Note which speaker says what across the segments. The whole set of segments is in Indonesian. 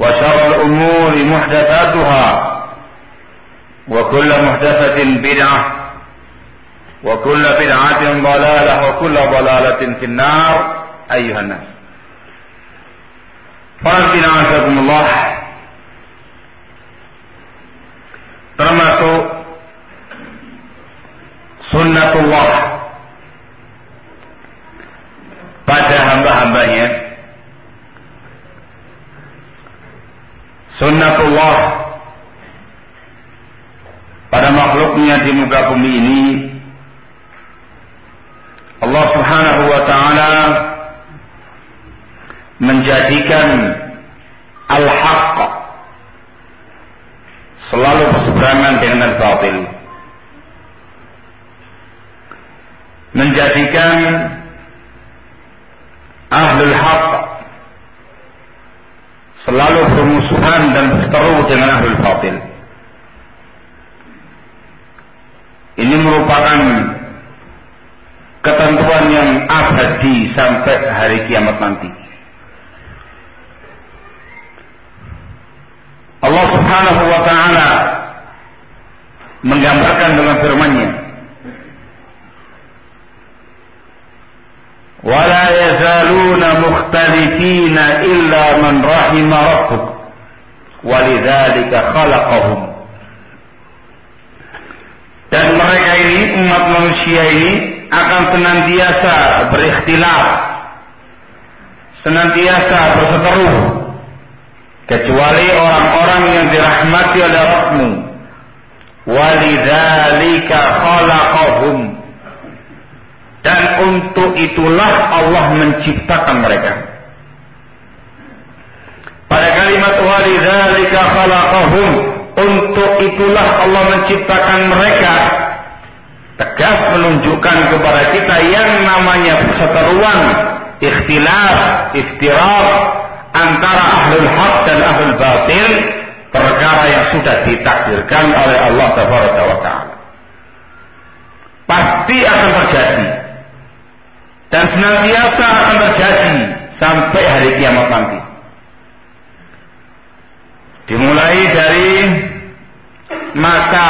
Speaker 1: وشر الأمور محدثاتها وكل محدثة بدعة وكل بدعة ضلالة وكل ضلالة في النار أيها الناس. فرسنا عزكم الله termasuk sunnatullah. Pada hamba-hambanya sunnatullah. Pada makhluknya di muka bumi ini Allah subhanahu wa ta'ala menjadikan al-haq selalu berseberangan dengan al-batil. Menjadikan ahlul haq selalu bermusuhan dan berseteru dengan ahlul batil. Ini merupakan ketentuan yang abadi sampai hari kiamat nanti. Allah Subhanahu wa taala menggambarkan dengan firman-Nya ولا يزالون مختلفين إلا من رحم ربك ولذلك خلقهم dan mereka ini umat manusia ini akan senantiasa berikhtilaf senantiasa berseteru kecuali orang-orang yang dirahmati oleh Rabbmu walidzalika khalaqahum dan untuk itulah Allah menciptakan mereka. Pada kalimat walidzalika khalaqahum untuk itulah Allah menciptakan mereka tegas menunjukkan kepada kita yang namanya perseteruan ikhtilaf, iftiraq antara ahlul haq dan ahlul batil perkara yang sudah ditakdirkan oleh Allah Taala. Pasti akan terjadi dan senantiasa akan terjadi sampai hari kiamat nanti. Dimulai dari masa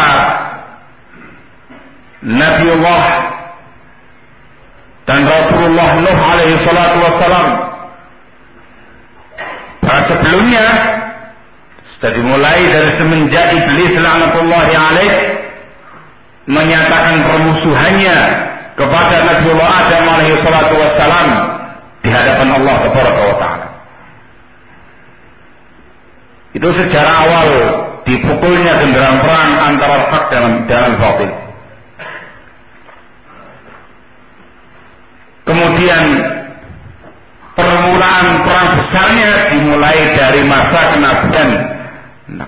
Speaker 1: Nabiullah dan Rasulullah Nuh alaihi salatu wassalam. Pada sebelumnya sudah dimulai dari semenjak iblis laknatullahi alaih menyatakan permusuhannya kepada Nabiullah Adam alaihi salatu wassalam di hadapan Allah Subhanahu wa taala. Itu sejarah awal dipukulnya genderang perang antara hak dan dan batil. Kemudian permulaan perang besarnya dimulai dari masa kenabian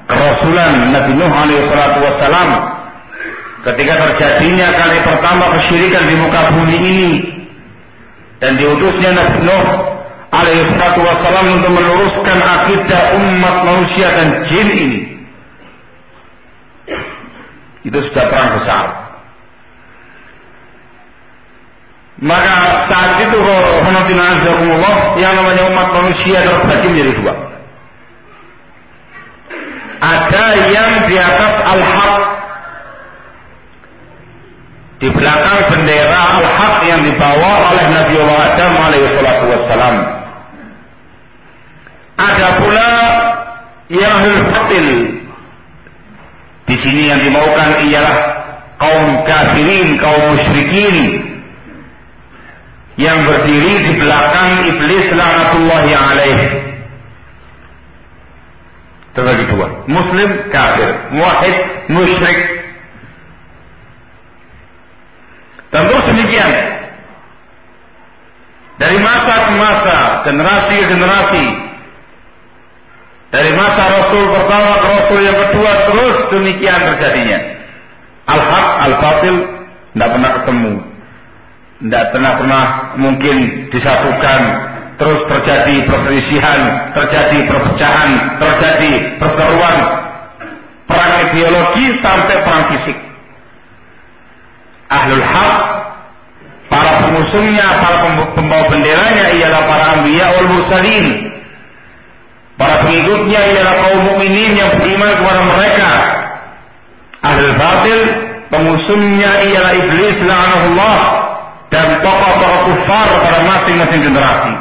Speaker 1: kerasulan Nabi Nuh alaihi salatu wassalam ketika terjadinya kali pertama kesyirikan di muka bumi ini dan diutusnya Nabi Nuh alaihi salatu wassalam untuk meluruskan akidah umat manusia dan jin ini. Itu sudah perang besar. Maka saat itu yang namanya umat manusia terbagi menjadi dua. Ada yang di atas al-haq di belakang bendera al-haq yang dibawa oleh Nabi Allah Adam alaihi wassalam ada pula yang batil di sini yang dimaukan ialah kaum kafirin kaum musyrikin yang berdiri di belakang iblis laknatullahi alaihi terbagi dua. Muslim kafir, muwahhid musyrik. Terus demikian. Dari masa ke masa, generasi ke generasi. Dari masa Rasul pertama ke Rasul yang kedua terus demikian terjadinya. Al-haq, al-batil tidak pernah ketemu. Tidak pernah pernah mungkin disatukan terus terjadi perselisihan, terjadi perpecahan, terjadi perseteruan, perang ideologi sampai perang fisik. Ahlul haq, para pengusungnya, para pembawa benderanya ialah para ambiya wal mursalin. Para pengikutnya ialah kaum mukminin yang beriman kepada mereka. Ahlul batil, pengusungnya ialah iblis la'anahullah dan tokoh-tokoh kufar pada masing-masing generasi.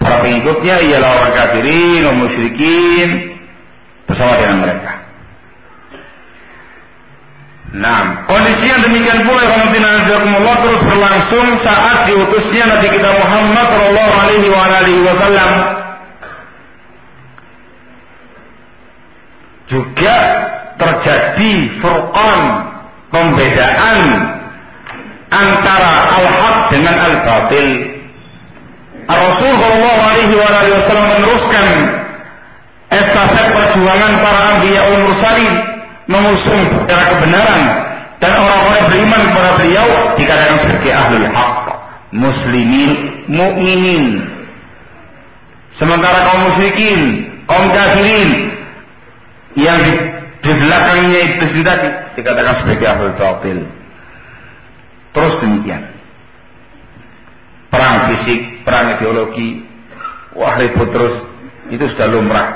Speaker 1: Para pengikutnya ialah orang kafirin, orang musyrikin bersama dengan mereka. Nah, kondisi yang demikian pula Allah terus berlangsung saat diutusnya Nabi kita Muhammad Shallallahu Alaihi Wasallam. Juga terjadi furqan pembedaan antara al-haq dengan al-batil. Rasul Shallallahu Alaihi Wasallam meneruskan estafet perjuangan para Nabi ul mursalin mengusung secara kebenaran dan orang-orang beriman kepada beliau dikatakan sebagai ahlul haq, muslimin, mukminin. Sementara kaum musyrikin, kaum kafirin yang di, di belakangnya itu tadi dikatakan sebagai ahlul batil. Terus demikian perang fisik, perang ideologi, wah ribut terus, itu sudah lumrah.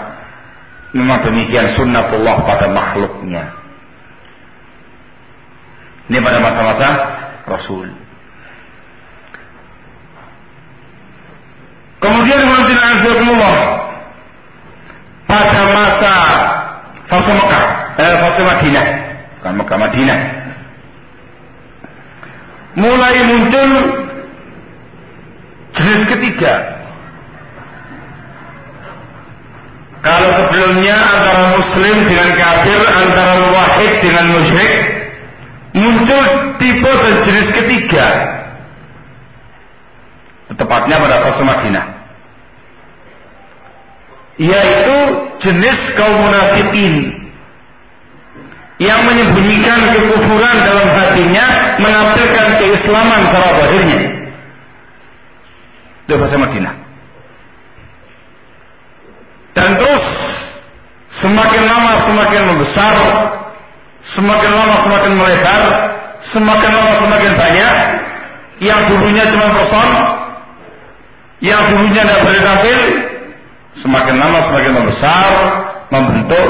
Speaker 1: Memang demikian sunnatullah pada makhluknya. Ini pada masa-masa Rasul. Kemudian Allah pada masa fase Mekah, eh, fase Madinah, bukan Mekah Madinah, mulai muncul Jenis ketiga. Kalau sebelumnya antara muslim dengan kafir, antara wahid dengan musyrik, muncul tipe dan jenis ketiga. Tepatnya pada fase Madinah. Yaitu jenis kaum munafikin yang menyembunyikan kekufuran dalam hatinya, menampilkan keislaman secara bahirnya di bahasa Madinah. Dan terus semakin lama semakin membesar, semakin lama semakin melebar, semakin lama semakin banyak. Yang dulunya cuma person, yang dulunya tidak boleh tampil, semakin lama semakin membesar, membentuk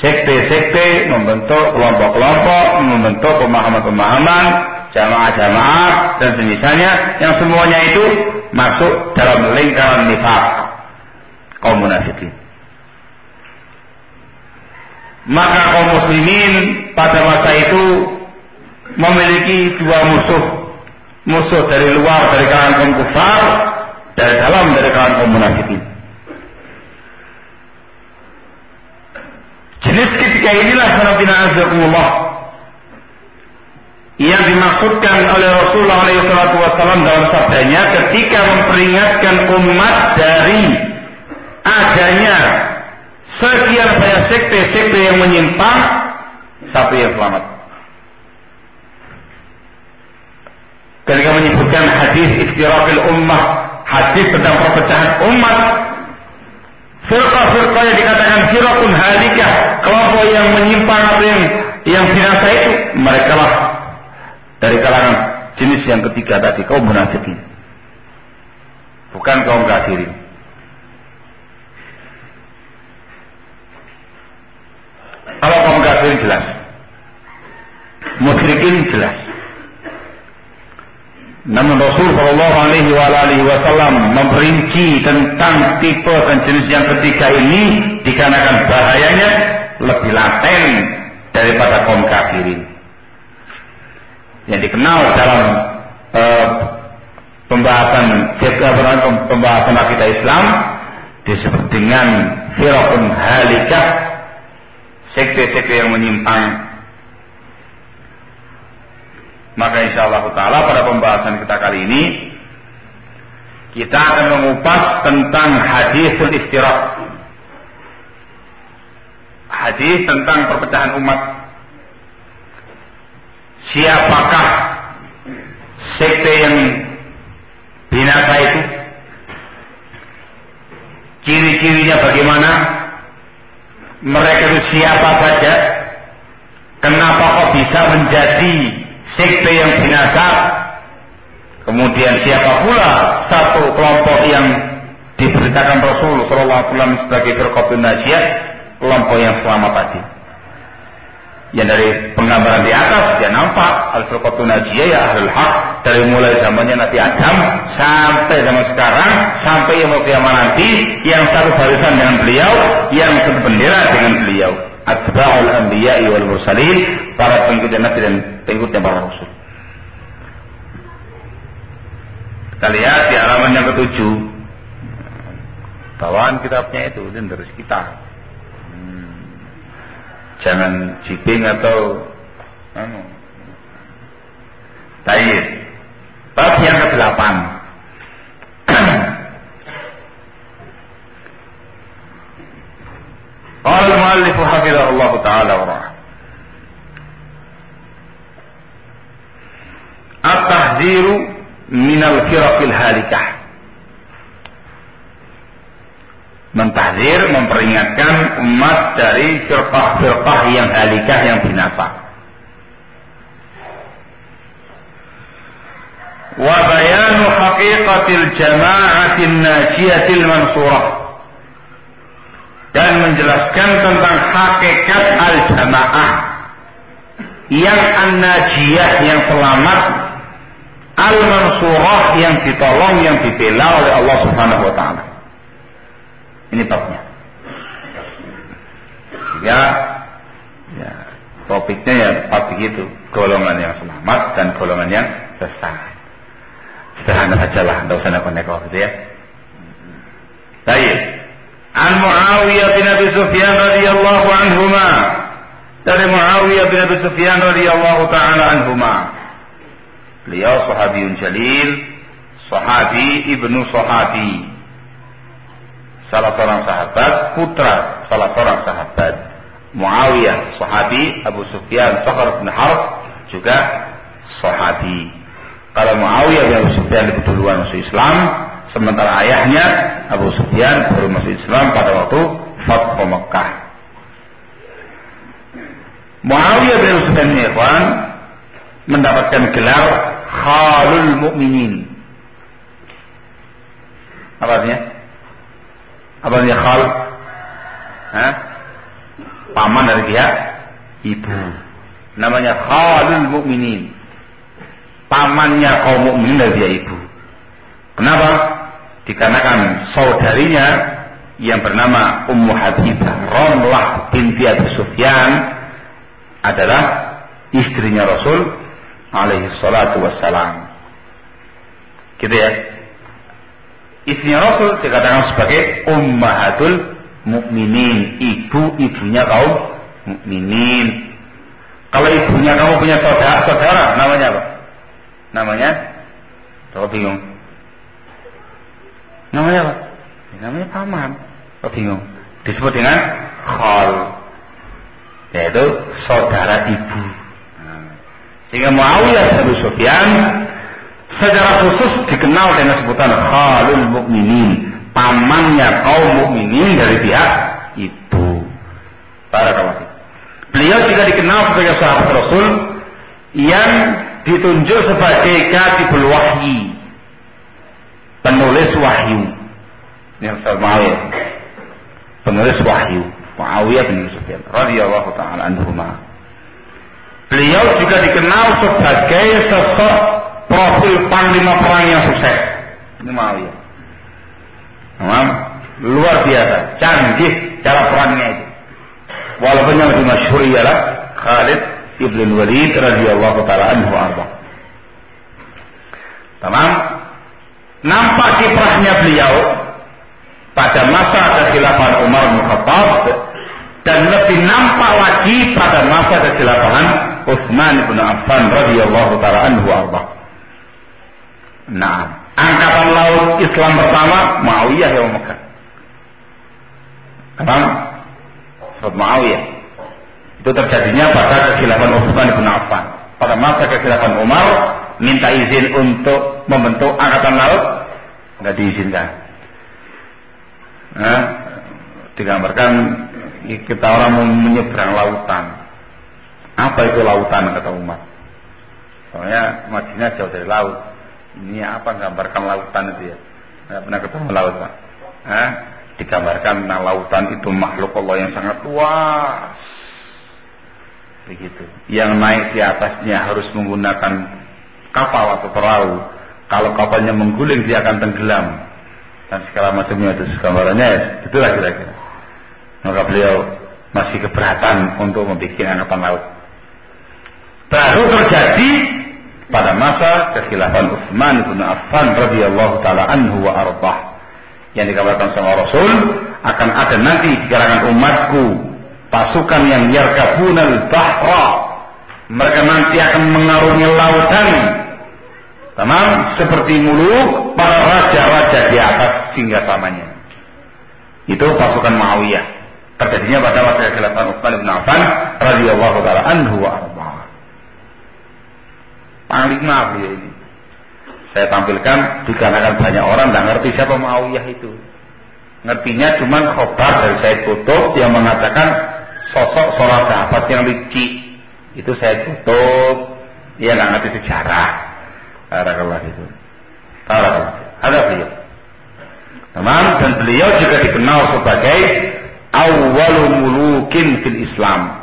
Speaker 1: sekte-sekte, membentuk kelompok-kelompok, membentuk pemahaman-pemahaman, jamaah-jamaah dan semisanya yang semuanya itu masuk dalam lingkaran nifak kaum munafikin. Maka kaum muslimin pada masa itu memiliki dua musuh. Musuh dari luar dari kalangan kaum kufar, dari dalam dari kalangan kaum munafikin. Jenis ketiga inilah sanadina azakumullah yang dimaksudkan oleh Rasulullah SAW dalam sabdanya ketika memperingatkan umat dari adanya sekian banyak sekte-sekte yang menyimpang, satu yang selamat. Ketika menyebutkan hadis iftiraqil ummah, hadis tentang perpecahan umat, firqah-firqah yang dikatakan firqun halikah, kelompok yang menyimpang atau yang yang binasa itu, mereka lah dari kalangan jenis yang ketiga tadi, kaum munafikin. Bukan kaum kafirin. Kalau kaum kafirin jelas. Musyrikin jelas. Namun Rasul Shallallahu Alaihi Wasallam memperinci tentang tipe dan jenis yang ketiga ini dikarenakan bahayanya lebih laten daripada kaum kafirin. Yang dikenal dalam uh, pembahasan pembahasan akidah Islam disebut dengan firqun halikah sekte-sekte yang menyimpang maka insya Allah Taala pada pembahasan kita kali ini kita akan mengupas tentang hadisul istirahat. Hadis tentang perpecahan umat. Siapakah sekte yang binasa itu? Ciri-cirinya bagaimana? Mereka itu siapa saja? Kenapa kok bisa menjadi sekte yang binasa kemudian siapa pula satu kelompok yang diberitakan Rasul Shallallahu Alaihi Wasallam sebagai firqatun najiyah? Kelompok yang selamat tadi yang dari penggambaran di atas dia nampak. Al firqatun najiyah ya ahlul haq. Dari mulai zamannya Nabi Adam sampai zaman sekarang sampai yang kiamat nanti yang satu barisan dengan beliau yang satu bendera dengan beliau. Atba'ul anbiya'i wal mursalin para pengikut Nabi dan pengikutnya para rasul. Kita lihat di halaman yang ketujuh. Bawaan kitabnya itu dan terus kita hmm jangan jiping atau anu. Tayyib. Bab yang ke-8. Qala al-muallif Allah taala wa rahmah. At-tahdziru min al-firaq al-halikah. Mentahzir, memperingatkan umat dari firqah-firqah yang halikah yang binasa. Wa bayanu haqiqatil jama'atin najiyatil mansurah dan menjelaskan tentang hakikat al-jamaah yang an-najiyah yang selamat al-mansurah yang ditolong yang dibela oleh Allah Subhanahu wa taala. Ini babnya. Ya, ya topiknya ya pasti begitu, golongan yang selamat dan golongan yang sesat. Sederhana saja lah, tidak usah neko-neko gitu ya. Baik. An Muawiyah bin Abi Sufyan radhiyallahu anhuma. Dari Muawiyah bin Abi Sufyan radhiyallahu taala anhuma. Beliau sahabiyun jalil, sahabi ibnu sahabi. Salah seorang sahabat, putra salah seorang sahabat. Muawiyah, sahabi, Abu Sufyan, Sakhar bin Harb, juga sahabi. Kalau Muawiyah bin Abu Sufyan lebih duluan masuk Islam, Sementara ayahnya Abu Sufyan baru masuk Islam pada waktu Fathu Mekah. Muawiyah bin Sufyan ini mendapatkan gelar Khalul Mukminin. Apa artinya? Apa artinya Khal? Hah? Paman dari dia ibu. Namanya Khalul Mukminin. Pamannya kaum mukminin dari dia ibu. Kenapa? dikarenakan saudarinya yang bernama Ummu Habibah Romlah binti Abu Sufyan adalah istrinya Rasul alaihi salatu wassalam. Gitu ya. Istrinya Rasul dikatakan sebagai ummahatul mukminin, ibu-ibunya kaum mukminin. Kalau ibunya kamu punya saudara, saudara namanya apa? Namanya? Kau bingung. Namanya apa? Ya, namanya paman. Kok bingung? disebut dengan khol yaitu saudara ibu sehingga Muawiyah bin Sufyan secara khusus dikenal dengan sebutan khalul mukminin pamannya kaum mukminin dari pihak ibu para kawan beliau juga dikenal sebagai sahabat Rasul yang ditunjuk sebagai katibul wahyi. Penulis wahyu. Yang Muawiyah penulis wahyu. Muawiyah bin Sufyan radhiyallahu taala anhuma beliau juga dikenal sebagai sosok profil panglima perang yang sukses. Ini Muawiyah Memang luar biasa. Canggih cara perangnya itu. Walaupun yang lebih masyhur ialah Khalid ibn Walid radhiyallahu taala anhu arba Tamam nampak kiprahnya beliau pada masa kekhilafahan Umar bin Khattab dan lebih nampak lagi pada masa kekhilafahan Utsman bin Affan radhiyallahu taala anhu arba. Nah, angkatan laut Islam pertama Muawiyah yang Mekah. Paham? Surat Muawiyah. Itu terjadinya pada kekhilafahan Utsman bin Affan. Pada masa kekhilafahan Umar minta izin untuk membentuk angkatan laut nggak diizinkan nah, digambarkan kita orang mau menyeberang lautan. Apa itu lautan kata umat? Soalnya Madinah jauh dari laut. Ini apa gambarkan lautan itu ya? Tidak pernah ketemu laut pak. Nah, digambarkan nah, lautan itu makhluk Allah yang sangat luas. Begitu. Yang naik di atasnya harus menggunakan kapal atau perahu. Kalau kapalnya mengguling dia akan tenggelam dan segala macamnya itu gambarannya itulah kira-kira maka beliau masih keberatan untuk membuat angkatan laut baru terjadi pada masa kekhilafan Utsman bin Affan radhiyallahu taala anhu wa arbah yang dikabarkan sama Rasul akan ada nanti di kalangan umatku pasukan yang yarkabunal bahra mereka nanti akan mengarungi lautan Tamam seperti muluk para raja-raja di atas hingga samanya. Itu pasukan Muawiyah. Terjadinya pada masa kekhilafan Utsman bin Affan radhiyallahu taala anhu wa arba. Panglima beliau ini. Saya tampilkan dikarenakan banyak orang tidak ngerti siapa Muawiyah itu. Ngertinya cuma khobar dari Said Kutub yang mengatakan sosok seorang sahabat yang licik. Itu Said Kutub. Dia nggak ngerti sejarah Barakallah itu. Barakallah. Ada beliau. Teman dan beliau juga dikenal sebagai awal mulukin fil Islam.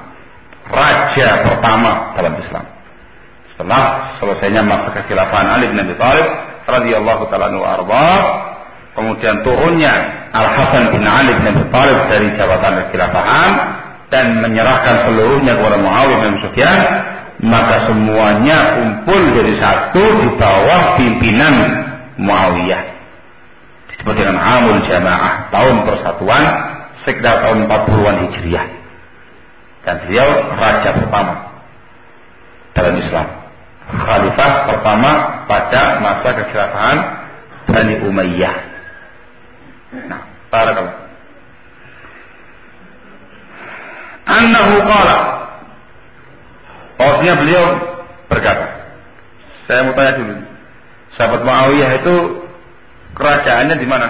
Speaker 1: Raja pertama dalam Islam. Setelah selesainya masa kekhilafan Ali bin Abi Thalib radhiyallahu taala anhu arba, kemudian turunnya Al Hasan bin Ali bin Abi Thalib dari jabatan kekhilafahan dan menyerahkan seluruhnya kepada Muawiyah bin Sufyan maka semuanya kumpul jadi satu di bawah pimpinan Muawiyah. Disebut dengan Amul Jamaah, tahun persatuan sekitar tahun 40-an Hijriah. Dan beliau raja pertama dalam Islam. Khalifah pertama pada masa kekhilafahan Bani Umayyah. Nah, para Annahu qala Maksudnya beliau berkata, saya mau tanya dulu, sahabat Muawiyah itu kerajaannya di mana?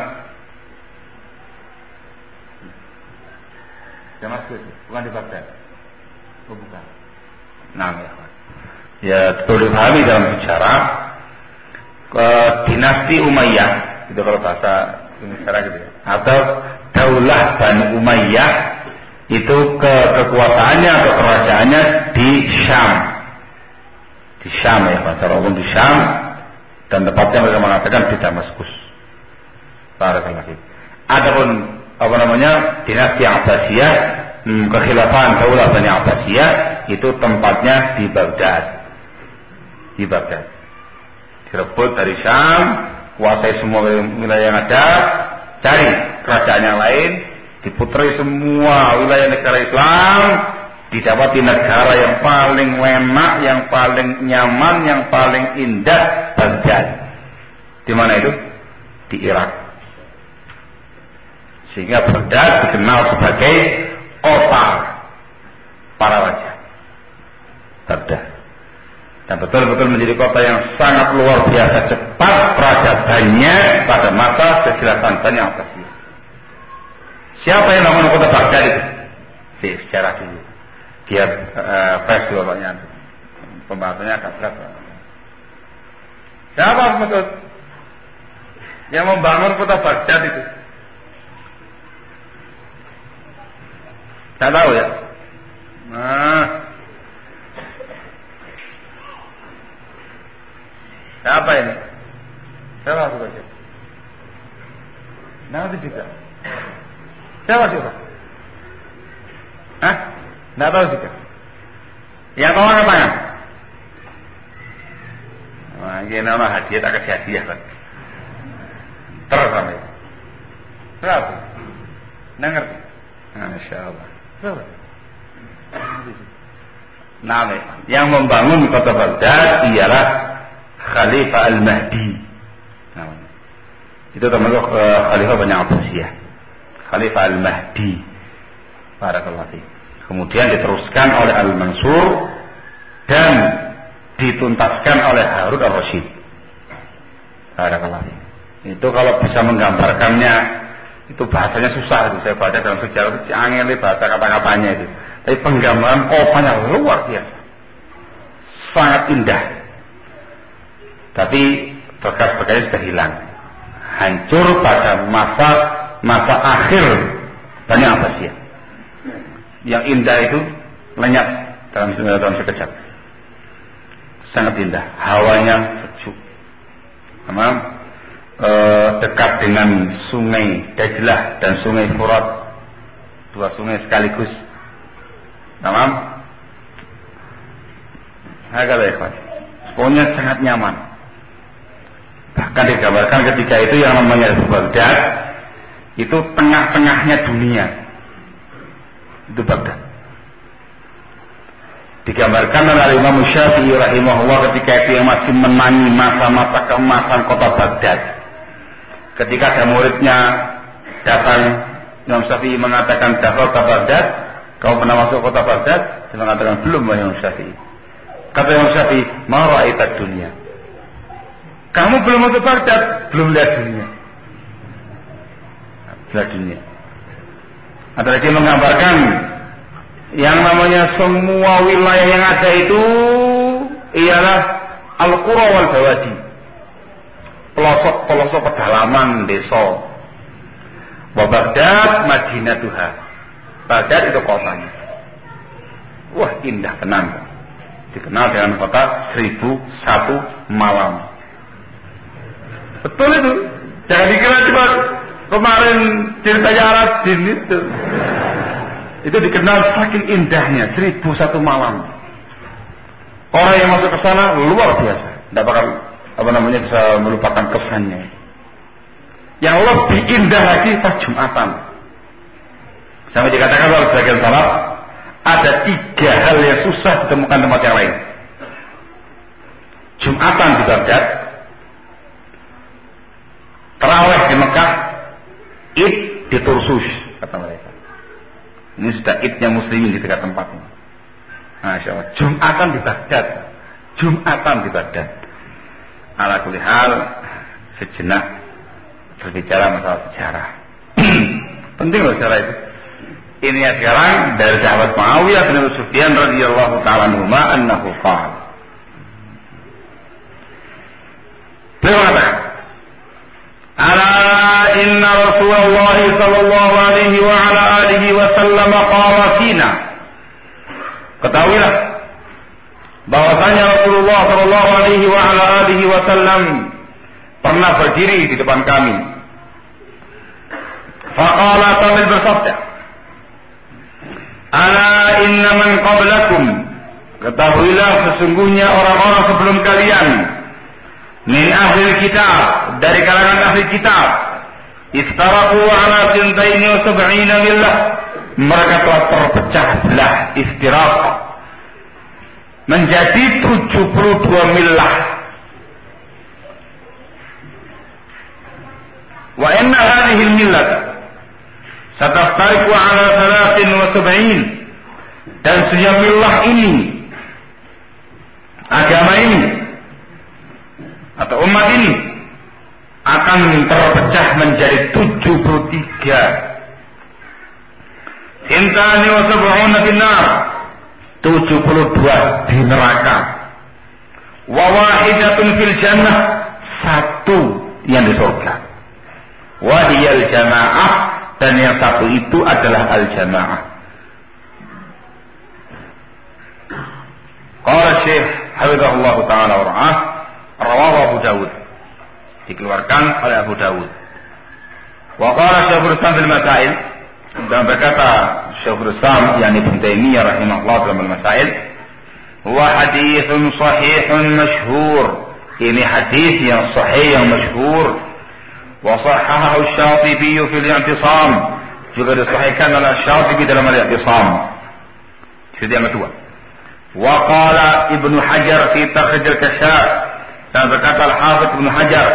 Speaker 1: Damaskus, bukan di Baghdad. Oh bukan. Nah, ya. Ya, betul dipahami dalam bicara ke dinasti Umayyah, itu kalau bahasa Indonesia gitu ya. Atau Daulah Bani Umayyah itu ke kekuasaannya atau kerajaannya di Syam. Di Syam ya, bahasa umum di Syam dan tepatnya mereka mengatakan di Damaskus. Barakallahu Adapun apa namanya dinasti Abbasiyah, hmm, kekhilafan Daulah Bani Abbasiyah itu tempatnya di Baghdad. Di Baghdad. Direbut dari Syam, kuasai semua wilayah yang ada, cari kerajaan yang lain, diputrai semua wilayah negara Islam didapati negara yang paling enak, yang paling nyaman, yang paling indah Baghdad. Di mana itu? Di Irak. Sehingga Baghdad dikenal sebagai kota para. Dan betul-betul menjadi kota yang sangat luar biasa cepat peradabannya pada masa kejelasan Bani Abbasiyah. Siapa yang namanya kota Baghdad itu? Si sejarah dulu. Dia uh, fresh dulu Pembahasannya agak berat. Siapa maksud? Yang membangun kota Baghdad itu? Tidak tahu ya? Nah, Siapa ini? Siapa aku baca? Nanti juga. Siapa siapa? Hah? Tidak tahu juga. Yang tahu apa tangan? Wah, ini nama hadiah tak kasih hadiah kan? Terus sampai. Berapa? Nggak? Masya Allah. Berapa? Nah, yang membangun kota Baghdad ialah Khalifah Al-Mahdi. Nah, itu termasuk uh, Khalifah banyak Abbasiyah. Khalifah Al-Mahdi. Barakallahu Kemudian diteruskan oleh Al-Mansur dan dituntaskan oleh Harun Ar-Rasyid. Barakallahu Itu kalau bisa menggambarkannya itu bahasanya susah itu saya baca dalam sejarah itu angin bahasa kata-katanya itu. Tapi penggambaran kotanya luar biasa. Sangat indah. Tapi bekas-bekasnya sudah hilang. Hancur pada masa masa akhir banyak apa sih? Yang indah itu lenyap dalam dalam sekejap. Sangat indah, hawanya sejuk. Memang e, dekat dengan sungai Dajlah dan sungai Furat. Dua sungai sekaligus. Tamam? Agak ikhwan. Pokoknya sangat nyaman. Bahkan digambarkan ketika itu yang namanya Baghdad itu tengah-tengahnya dunia. Itu Baghdad. Digambarkan oleh Imam Syafi'i rahimahullah ketika itu yang masih menangi masa-masa keemasan kota Baghdad. Ketika ada muridnya datang Imam Syafi'i mengatakan dahulu kota Baghdad, kau pernah masuk kota Baghdad? Dia mengatakan belum Imam Syafi'i. Kata Imam Syafi'i, mau dunia. Kamu belum masuk Baghdad, belum lihat dunia. Lihat dunia. Ada lagi menggambarkan yang namanya semua wilayah yang ada itu ialah Al-Qura wal Bawadi. Pelosok-pelosok pedalaman desa. Wa Baghdad Madinatuha. Baghdad itu kotanya. Wah indah tenang. Dikenal dengan kota seribu satu malam. Betul itu. Jangan dikira cuma kemarin ceritanya Aladin itu. Itu dikenal saking indahnya, seribu satu malam. Orang yang masuk ke sana luar biasa. Tidak bakal apa namanya bisa melupakan kesannya. Yang lebih indah lagi pas Jumatan. Sampai dikatakan oleh sebagian salaf, ada tiga hal yang susah ditemukan tempat yang lain. Jumatan di Baghdad, Terawih di Mekah, Id di Tursus, kata mereka. Ini sudah idnya muslimin di dekat tempatnya. Masya Allah. Jumatan di Baghdad. Jumatan di Baghdad. Ala kulihal sejenak berbicara masalah sejarah. Penting loh sejarah itu. Ini ya sekarang dari sahabat Muawiyah bin Sufyan radhiyallahu taala anhu annahu qala. Beliau ألا إن رسول الله صلى الله عليه وعلى آله وسلم قال فينا ketahuilah bahwasanya Rasulullah Shallallahu Alaihi wa ala alihi Wasallam pernah berdiri di depan kami. Faqala sambil bersabda, Ala inna man qablakum Ketahuilah sesungguhnya orang-orang sebelum kalian min ahli kitab dari kalangan ahli kitab. Iftaraku ala sintaini wa sab'ina millah. Mereka telah terpecah belah iftirak menjadi 72 millah. Wa inna hadhihi millat. Sataftariku ala salatin wa sab'in. Dan sejamillah ini, agama ini, atau umat ini, akan terpecah menjadi 73 Intani wa sab'una finnar 72 di neraka. Wa wahidatun fil jannah. Satu yang di surga. Wahiyal jamaah. Dan yang satu itu adalah al jamaah Qala Syekh Habibullah Ta'ala wa ra'ah Rawahu Abu Dawud Dikeluarkan oleh Abu Dawud Wa qala Syekh Islam fil Masail dan berkata Syekhul Islam yang Ibn Taimiyah rahimahullah dalam al-Masail Wa hadithun sahihun masyhur ini hadis yang sahih yang masyhur wa sahahahu Syatibi fil i'tisam juga disahihkan oleh Syatibi dalam al-i'tisam itu yang kedua wa qala Ibnu Hajar fi takhrij al-kashaf dan berkata Al-Hafidz Ibnu Hajar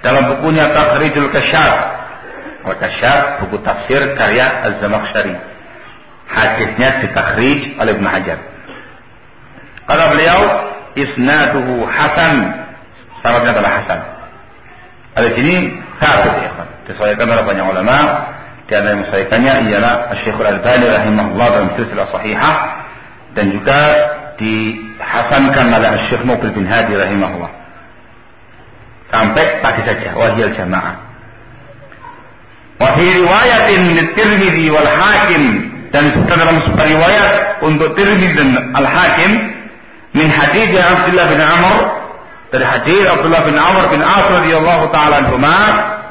Speaker 1: dalam bukunya Takhrijul Kasyaf Al-Kasyaf, buku tafsir karya Az-Zamakhsyari. Hadisnya ditakhrij oleh Ibn Hajar. Kata beliau, isnaduhu hasan. Syaratnya adalah hasan. Ada sini sabit ya. Disesuaikan oleh banyak ulama. Di antara yang menyesuaikannya ialah Syekhul Al-Bani rahimahullah dalam silsilah sahihah dan juga dihasankan oleh Syekh Mubil bin Hadi rahimahullah. Sampai tadi saja. Wahiyal jamaah. Wa fi riwayatin Tirmidzi wal Hakim. Dan dalam sebuah riwayat untuk Tirmidzi dan Al Hakim min hadis Abdullah bin Amr dari hadis Abdullah bin Amr bin As radhiyallahu taala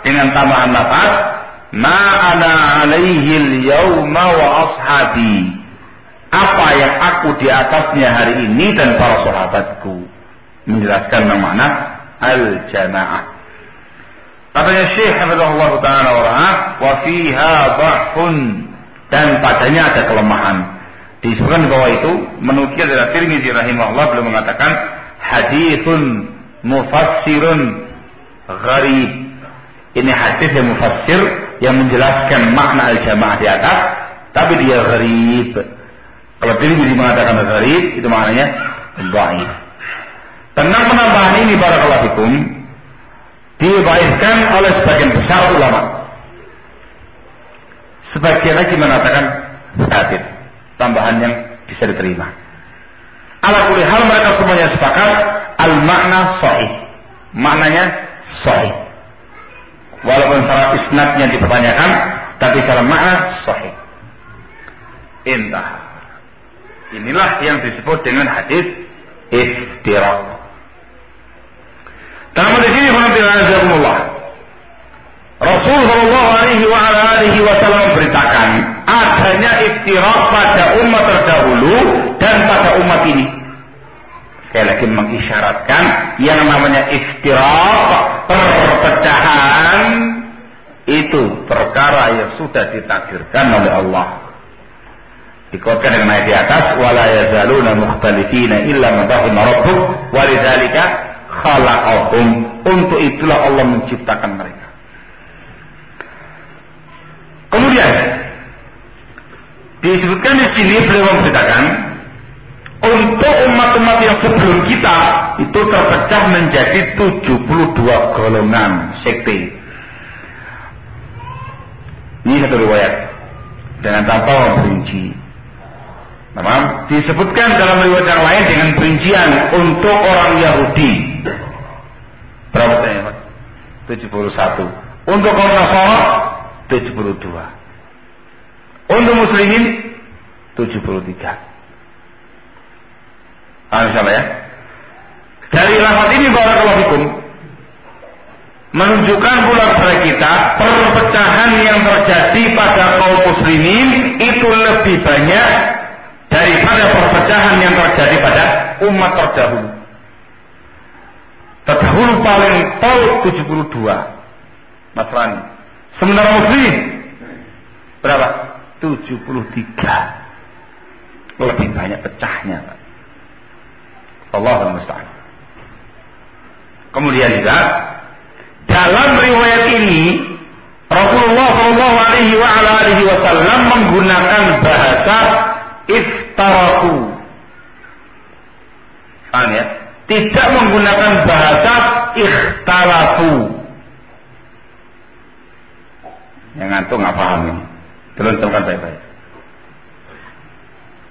Speaker 1: dengan tambahan lafaz ma ana alaihi al-yawma wa ashabi. Apa yang aku di atasnya hari ini dan para sahabatku? Menjelaskan mana al-jamaah Katanya Syekh Hafizahullah Ta'ala wa wa fiha dha'fun dan padanya ada kelemahan. Disebutkan di bawah itu menukil dari Tirmizi rahimahullah belum mengatakan hadithun mufassirun gharib. Ini hadis yang mufassir yang menjelaskan makna al-jamaah di atas tapi dia gharib. Kalau Tirmizi mengatakan gharib itu maknanya dhaif. Tentang penambahan ini para fikum dibaikkan oleh sebagian besar ulama. Sebagian lagi mengatakan hadis tambahan yang bisa diterima. Ala hal mereka semuanya sepakat al makna sahih. Maknanya sahih. Walaupun secara isnadnya dipertanyakan, tapi secara makna sahih. Intah. Inilah yang disebut dengan hadis iftiraq. Dalam hadis ini Allah Rasul Shallallahu Alaihi wa Wasallam memberitakan adanya iftirak pada umat terdahulu dan pada umat ini. Sekali lagi mengisyaratkan yang namanya iftirak perpecahan itu perkara yang sudah ditakdirkan oleh Allah. Dikotkan dengan ayat di atas, wala yazaluna mukhtalifina illa ma rabbuk walidzalika khalaqahum. Untuk itulah Allah menciptakan mereka. Kemudian disebutkan di sini beliau memberitakan untuk umat-umat yang sebelum kita itu terpecah menjadi 72 golongan sekte. Ini satu riwayat dengan tanpa memperinci. Nah, disebutkan dalam riwayat yang lain dengan perincian untuk orang Yahudi. Berapa tanya, Pak? 71. Untuk orang Nasara 72. Untuk muslimin 73. Ah, misalnya ya. Dari lafaz ini barakallahu fikum menunjukkan pula kepada kita perpecahan yang terjadi pada kaum muslimin itu lebih banyak daripada perpecahan yang terjadi pada umat terdahulu. Terdahulu paling tol 72 Nasrani. Sementara Muslim berapa? 73. Lebih banyak pecahnya. Allah musta'an. Kemudian juga dalam riwayat ini Rasulullah Shallallahu Alaihi Wasallam menggunakan bahasa iftaraku. Paham ya? Tidak menggunakan bahasa ikhtalafu. Yang ngantuk nggak paham ini. Terangkan baik-baik.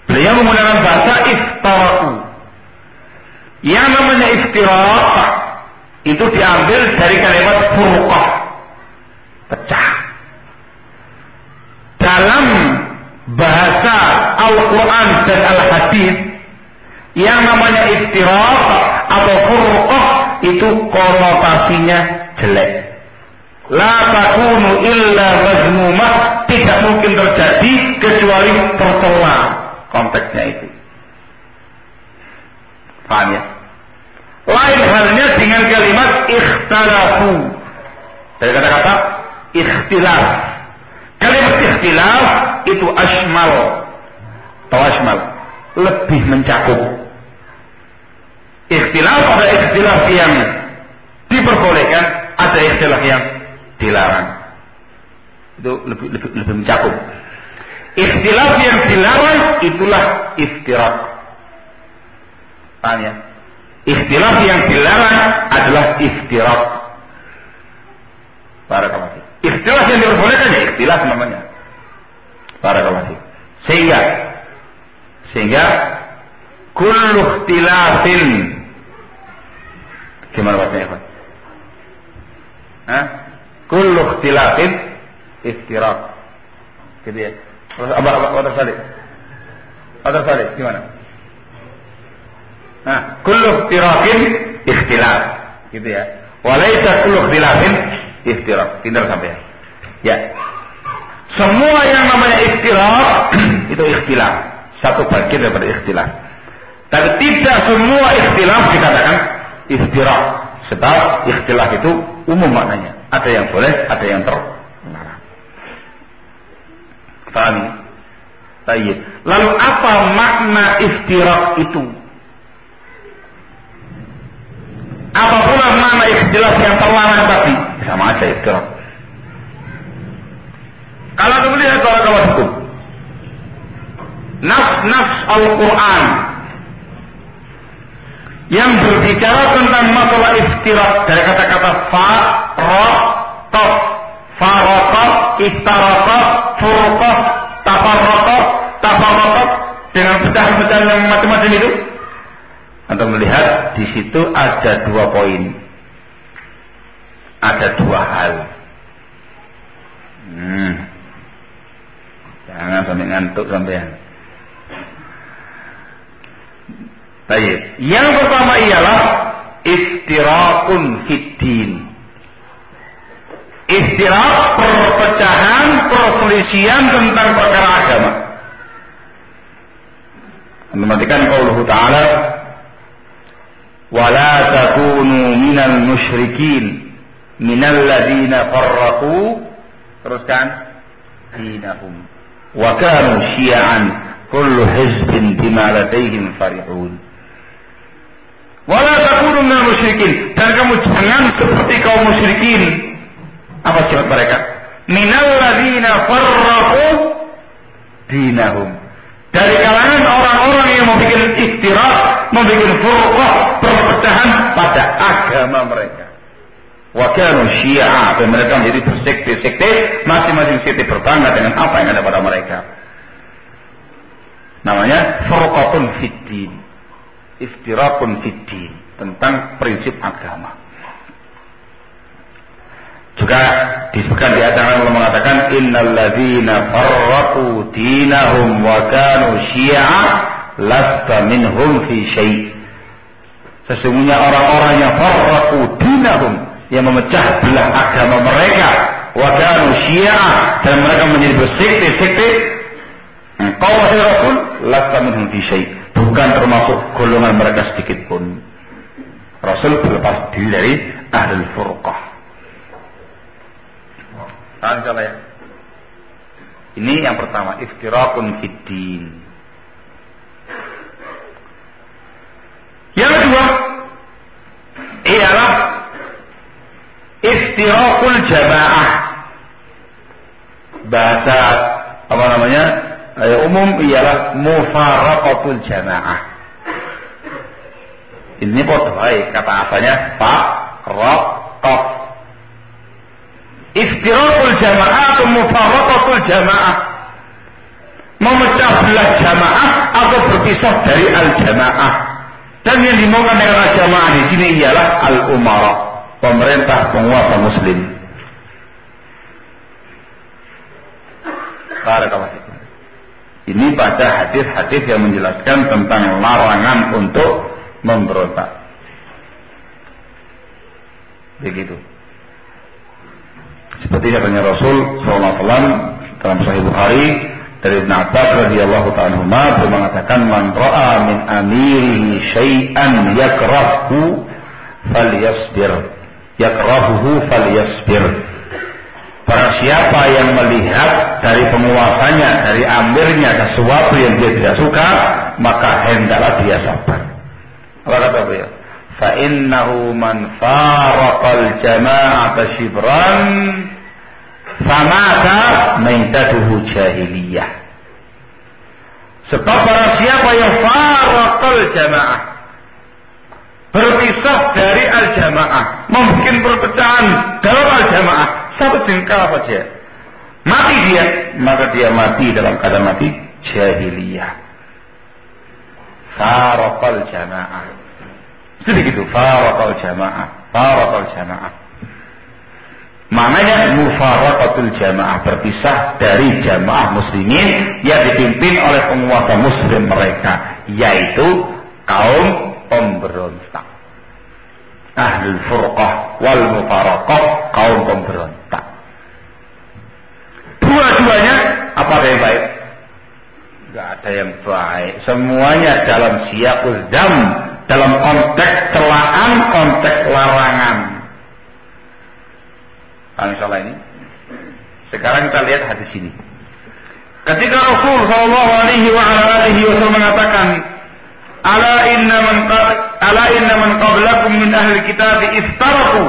Speaker 1: Beliau menggunakan bahasa iftaraku. Yang namanya iftirak itu diambil dari kalimat furqah. Pecah. Dalam bahasa Al-Quran dan Al-Hadis yang namanya iftirak atau furqah itu konotasinya jelek. La takunu illa mazmumah tidak mungkin terjadi kecuali tercela konteksnya itu. Paham ya? Lain halnya dengan kalimat ikhtalafu. Dari kata-kata ikhtilaf. Kalimat ikhtilaf itu asmal. Atau asmal. Lebih mencakup. Ikhtilaf ada ikhtilaf yang diperbolehkan, ada ikhtilaf yang dilarang. Itu lebih lebih, lebih mencakup. Ikhtilaf yang dilarang itulah iftirak. Paham ya? Ikhtilaf yang dilarang adalah iftirak. Barakallahu Ikhtilaf yang diperbolehkan ya ikhtilaf namanya. Barakallahu Sehingga sehingga kullu ikhtilafin gimana bahasanya Pak? Hah? Kullu ikhtilafin iftirak. Gitu ya. Apa tersalik? Apa tersalik? Gimana? Nah, kullu ikhtilafin ikhtilaf. Gitu ya. Walaysa kullu ikhtilafin iftirak. Pintar sampai ya. Semua yang namanya iftirak itu ikhtilaf. Satu bagian daripada ikhtilaf. Tapi tidak semua ikhtilaf dikatakan iftirak. Sebab ikhtilaf itu umum maknanya. Ada yang boleh, ada yang terlarang. Paham ini? Baik. Lalu apa makna iftirak itu? Apa pula makna ikhtilaf yang terlarang tadi? Sama aja iftirak. Kalau melihat kalau hukum, nafs-nafs Al-Quran yang berbicara tentang masalah iftirak dari kata-kata fa, ro, tof, farokot, iftarokot, furukot, tafarokot, tafarokot, dengan pecahan-pecahan yang macam-macam itu. Untuk melihat di situ ada dua poin. Ada dua hal. Hmm. Jangan sampai ngantuk sampai. Baik. Yang pertama ialah iftirakun fiddin. Iftirak perpecahan, perselisihan tentang perkara agama. Mematikan Allah Ta'ala ولا تكونوا من المشركين من الذين فرقوا teruskan dinahum wa kanu syi'an kullu hizbin bima ladaihim farihun wala takunu minal musyrikin. Dan kamu jangan seperti kaum musyrikin. Apa sifat mereka? Minal ladina farraqu dinahum. Dari kalangan orang-orang yang membuat istirahat, membuat furqah, perpecahan pada agama mereka. Wakil syiah dan mereka menjadi bersekte-sekte, masing-masing sekte berbangga dengan apa yang ada pada mereka. Namanya furqatun fiddin iftirakun fiddin tentang prinsip agama. Juga disebutkan di atas Allah mengatakan innal ladzina farraqu dinahum wa kanu syi'a lasta minhum fi syai'. Sesungguhnya orang-orang yang farraqu dinahum yang memecah belah agama mereka wa kanu syi'a dan mereka menjadi bersekte-sekte engkau wahai Rasul lasta minhum fi syai' bukan termasuk golongan mereka sedikit pun. Rasul berlepas diri dari ahli furqah. Paham ya? Ini yang pertama, iftirakun fiddin. Yang kedua, ialah iftirakul jamaah. bahasa apa namanya eh, umum ialah mufaraqatul jamaah. Ini podo kata asalnya pak rokok. Iftiraqul jamaah atau mufaraqatul jamaah. Memecah belah jamaah atau berpisah dari al jamaah. Dan yang dimaukan dengan al jamaah di sini ialah al umara, pemerintah penguasa muslim. Ini pada hadis-hadis yang menjelaskan tentang larangan untuk memberontak. Begitu. Seperti katanya Rasul SAW dalam Sahih Bukhari dari Ibn Abbas radhiyallahu ta'ala beliau mengatakan man ra'a min amirihi syai'an yakrahu falyasbir yakrahuhu falyasbir Barang siapa yang melihat dari penguasanya, dari amirnya sesuatu yang dia tidak suka, maka hendaklah dia sabar. Apa kata beliau? Fa innahu man faraqal jama'ata shibran famata maitatuhu jahiliyah. Sebab barang siapa yang faraqal jama'ah berpisah dari al-jamaah, membuat perpecahan dalam al-jamaah, satu jengkal saja. Mati dia maka dia mati dalam keadaan mati jahiliyah. Faraqal jamaah. Seperti itu faraqal jamaah faraqal jamaah. Maknanya mufaraqatul jamaah berpisah dari jamaah muslimin yang dipimpin oleh penguasa muslim mereka yaitu kaum pemberontak. Ahlul furqah wal mufaraqah kaum pemberontak. Dua-duanya apa yang baik? Gak ada yang baik. Semuanya dalam siapul dam, dalam konteks celaan, konteks larangan. Salah ini. Sekarang kita lihat hadis ini. Ketika Rasul Shallallahu Alaihi Wasallam mengatakan, Ala inna man inna man qablakum min ahli kitab iftaraku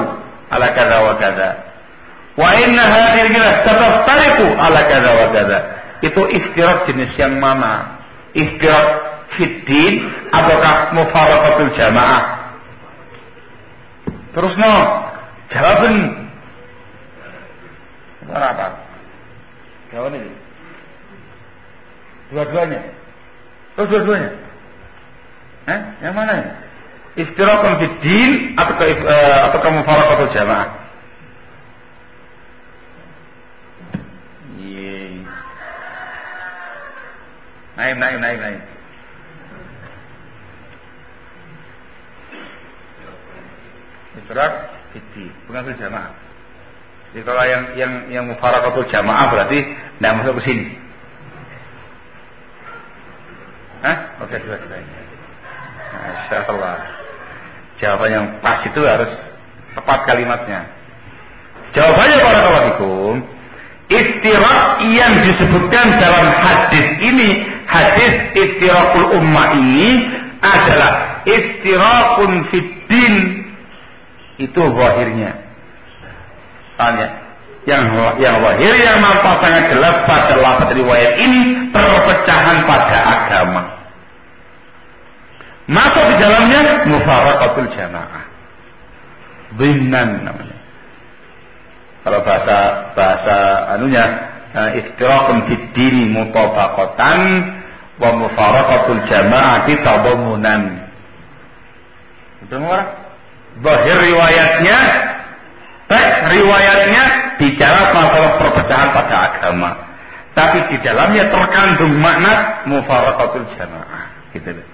Speaker 1: ala kadza wa kadza. Wa inna hadhihi al sataftariqu ala kadza wa kadza. Itu iftirak jenis yang mana? Iftirak fiddin ataukah mufaraqatul jamaah? Terus no, jawaban. Apa? Jawaban ini. Dua-duanya. Oh, dua-duanya. Eh, yang mana fid din atau uh, atau ke mufaraqatul jamaah? Iya. Naik, naik, naik, naik. Istirahat fid bukan fil jamaah. Jadi kalau yang yang yang mufaraqatul jamaah berarti tidak masuk ke sini. Hah? Oke, dua, dua. Masya Allah. Jawaban yang pas itu harus tepat kalimatnya. Jawabannya para kawanku, istirahat yang disebutkan dalam hadis ini, hadis istirakul ummah ini adalah istirakun fiddin. Itu wahirnya. Tanya. Yang yang wahir yang nampak sangat jelas pada lafaz riwayat ini perpecahan pada agama. Masuk di dalamnya mufaraqatul jamaah. Binan namanya. Kalau bahasa bahasa anunya iftiraqun fid dini mutabaqatan wa mufaraqatul jamaati tadamunan. Itu orang. Bahir riwayatnya teks riwayatnya bicara masalah perpecahan pada agama. Tapi di dalamnya terkandung makna mufaraqatul jamaah. Gitu loh.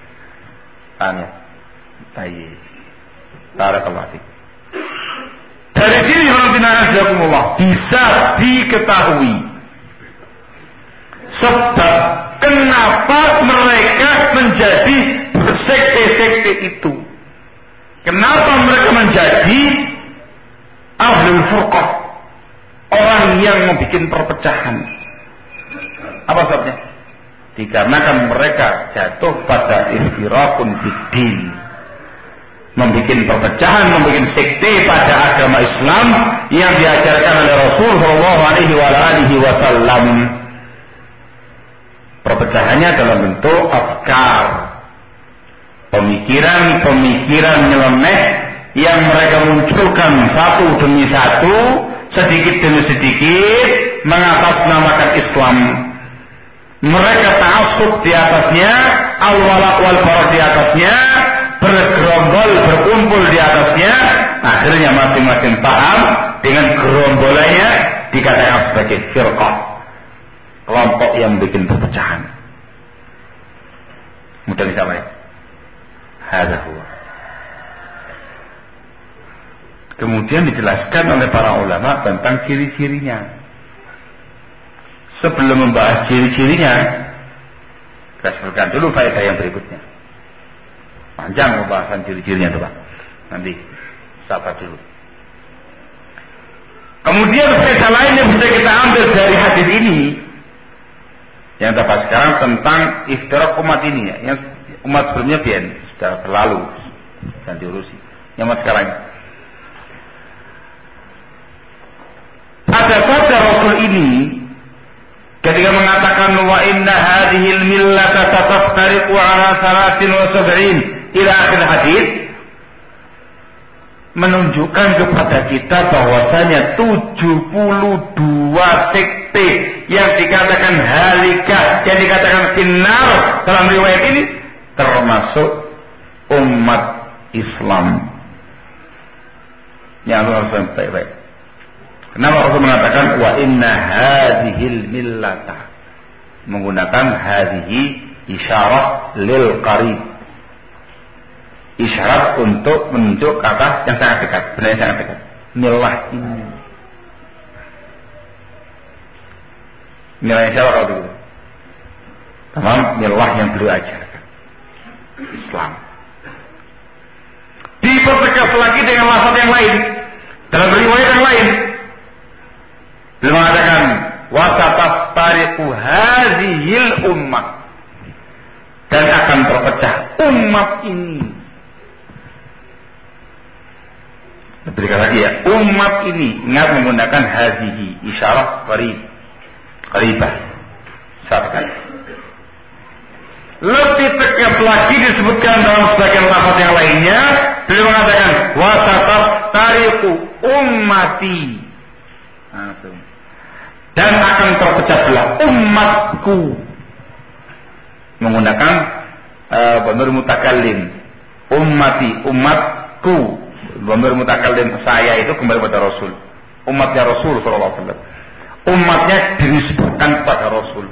Speaker 1: Tanya. Baik. Barakallahu Dari sini Allah bisa diketahui sebab kenapa mereka menjadi bersekte-sekte itu. Kenapa mereka menjadi ahlul furqah, orang yang membuat perpecahan. Apa sebabnya? dikarenakan mereka jatuh pada istirakun fiddin membuat perpecahan, membuat sekte pada agama Islam yang diajarkan oleh Rasul Shallallahu Alaihi Wasallam. Perpecahannya dalam bentuk afkar, pemikiran-pemikiran nyeleneh yang mereka munculkan satu demi satu, sedikit demi sedikit, mengatasnamakan Islam. Mereka ta'asub di atasnya, al-wala wal di atasnya, bergerombol berkumpul di atasnya akhirnya masing-masing paham dengan gerombolannya dikatakan sebagai firqah kelompok yang bikin perpecahan. Mudah siapa ya hadza kemudian dijelaskan oleh para ulama tentang ciri-cirinya. Sebelum membahas ciri-cirinya kita sebutkan dulu faedah yang berikutnya. Panjang pembahasan ciri-cirinya tuh Pak. Nanti sabar dulu. Kemudian faedah lain yang bisa kita ambil dari hadis ini yang dapat sekarang tentang iftirak umat ini ya. Yang umat sebelumnya biar sudah terlalu dan diurusi. Yang sekarang ada saja Rasul ini ketika mengatakan wa inna hadhil millata tataftariqu ala salatin wa sab'in ila akhir hadis menunjukkan kepada kita bahwasanya 72 sekte yang dikatakan halika, yang dikatakan sinar dalam riwayat ini termasuk umat Islam. Yang harus sampai baik. Kenapa Rasul mengatakan wa inna hadhil millata menggunakan hadhihi isyarat lil qarib isyarat untuk menunjuk kata yang sangat dekat, benar yang sangat dekat. Milah ini. Milah siapa kalau begitu? Tamam, milah yang beliau ajarkan. Islam. Dipertegas lagi dengan lafaz yang lain. Dalam riwayat yang lain. Beliau mengatakan, wasataf tariqu hazihil ummah. Dan akan terpecah umat ini Berikan lagi ya. Umat ini ingat menggunakan hazihi isyarat qarib. Qaribah. Satu. Lebih tegas lagi disebutkan dalam sebagian lafaz yang lainnya, beliau mengatakan wasataf tariku ummati. Dan akan terpecah belah umatku menggunakan uh, benar mutakallim ummati umatku Dhamir mutakallim saya itu kembali pada Rasul. Umatnya Rasul sallallahu alaihi wasallam. Umatnya disebutkan pada Rasul.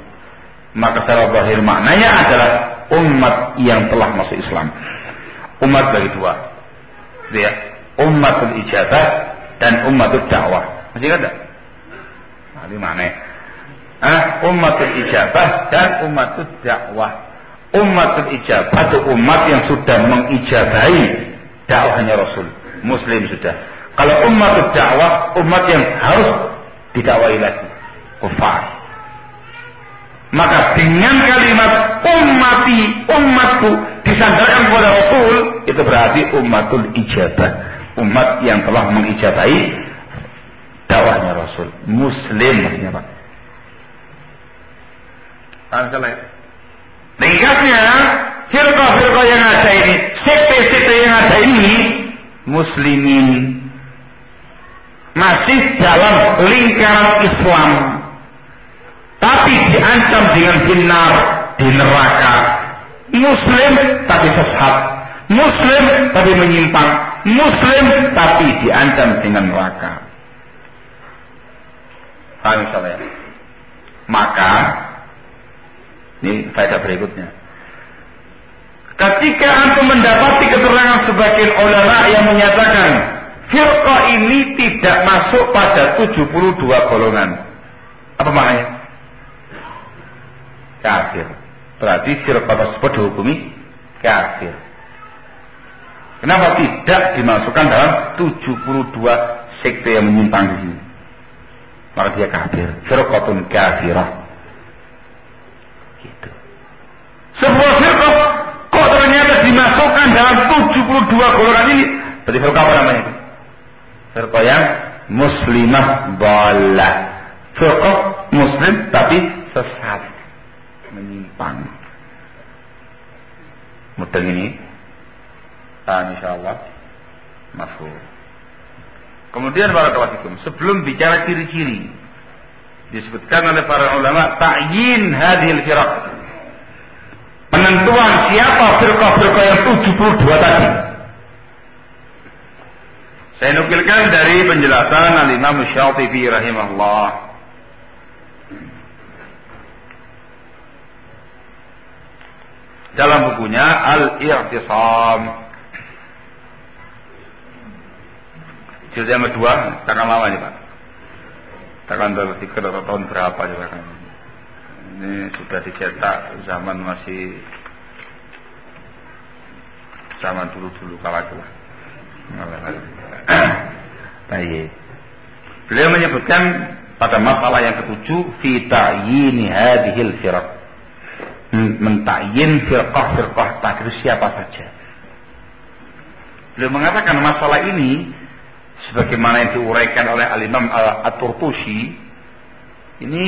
Speaker 1: Maka secara zahir maknanya adalah umat yang telah masuk Islam. Umat bagi dua. Ya, umatul ijabah dan umatul dakwah. Masih ada? Nah, ini mana? Ah, umatul ijabah dan umatul dakwah. Umatul ijabah itu umat yang sudah mengijabahi dakwahnya Rasul muslim sudah. Kalau umat dakwah, umat yang harus didakwai lagi. Kufar. Maka dengan kalimat ummati, umatku disandarkan kepada Rasul, itu berarti umatul ijabah. Umat yang telah mengijabahi dakwahnya Rasul. Muslim maksudnya Pak. Ringkasnya, firqah-firqah yang ada ini, sekte-sekte yang ada ini, muslimin masih dalam lingkaran Islam tapi diancam dengan benar di neraka. Muslim tapi sesat. Muslim tapi menyimpang. Muslim tapi diancam dengan neraka. Paham ya? Maka ini faedah berikutnya Ketika antum mendapati keterangan sebagian ulama yang menyatakan firqah ini tidak masuk pada 72 golongan. Apa maknanya? Kafir. Berarti firqah tersebut dihukumi kafir. Kenapa tidak dimasukkan dalam 72 sekte yang menyimpang di sini? Maka dia kafir. Firqatun kafirah. Gitu. Sebuah firqah dimasukkan dalam 72 golongan ini berarti firqah apa namanya? Firqah yang muslimah bola. Firqah muslim tapi sesat. Menyimpang. Mudeng ini. Ah, insyaallah. Mafhum. Kemudian barakallahu sebelum bicara ciri-ciri disebutkan oleh para ulama ta'yin hadhil firaq. Penentuan siapa firqah-firqah yang 72 tadi. Saya nukilkan dari penjelasan Al-Imam Syatibi rahimahullah. Dalam bukunya Al-I'tisam. Jilid yang kedua, tanggal lama nih Pak. Takkan berpikir atau tahun berapa juga kan. Ini sudah dicetak zaman masih zaman dulu-dulu kala lah. Baik. Beliau menyebutkan pada masalah yang ketujuh fi ta'yini hadhil firaq. Mentakyin firqah-firqah takdir siapa saja. Beliau mengatakan masalah ini sebagaimana yang diuraikan oleh Al-Imam At-Turtusi ini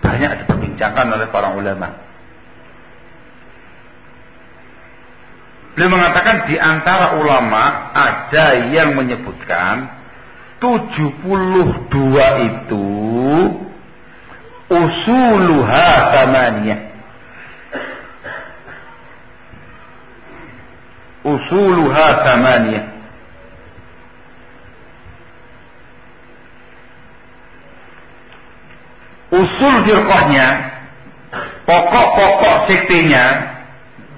Speaker 1: banyak diperbincangkan oleh para ulama. Beliau mengatakan di antara ulama ada yang menyebutkan 72 itu usuluha tamaniyah. Usuluha tamaniyah. Usul firqahnya, pokok-pokok sektenya,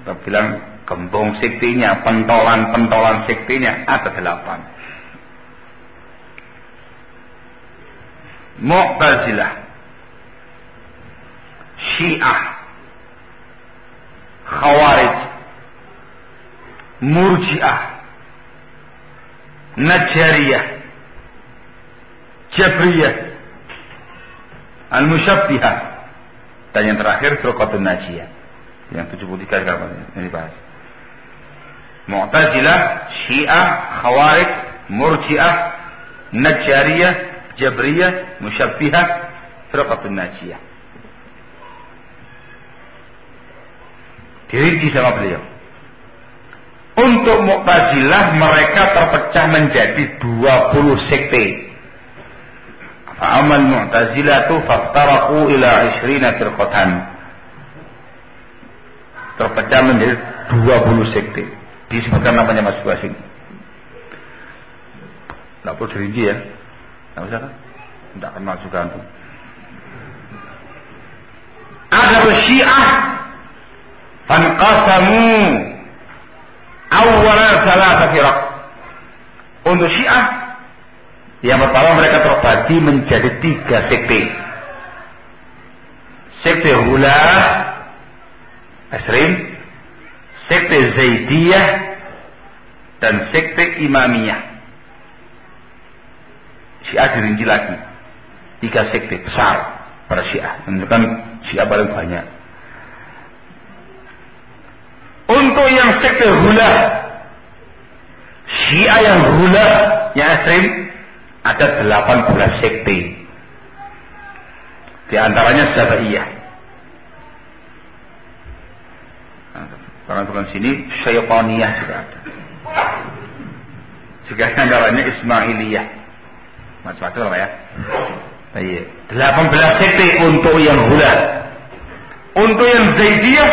Speaker 1: kita bilang gembong pentolan-pentolan sektinya ada delapan. Mu'tazilah, Syiah, Khawarij, Murji'ah, Najariyah, Jabriyah, Al-Musyabbihah, dan yang terakhir Firqatun Najiyah. Yang 73 kapan ini bahas. Mu'tazilah, Syiah, Khawarij, Murji'ah, Najjariyah, Jabriyah, Musyabbihah, Firqatun Najiyah. Dirinci sama beliau. Untuk Mu'tazilah mereka terpecah menjadi 20 sekte. Fa'amal Mu'tazilah tu faftaraku ila 20 firqatan. Terpecah menjadi 20 sekte disebutkan namanya masing-masing. Tidak perlu dirinci ya. Tidak usah kan? Tidak kenal juga antum. Ada syiah fanqasamu awwalan salah firaq. Untuk syiah yang pertama mereka terbagi menjadi tiga sekte. Sekte hula, asrim, sekte Zaidiyah dan sekte Imamiyah. Syiah dirinci lagi. Tiga sekte besar para Syiah. Menunjukkan Syiah paling banyak. Untuk yang sekte hula, Syiah yang hula, yang ekstrim, ada 18 sekte. Di antaranya Sabaiyah. Bukan sini syaitaniyah juga ada. Juga antaranya Ismailiyah. Macam-macam lah ya. Iya. 18 sekte untuk yang hula. Untuk yang Zaidiyah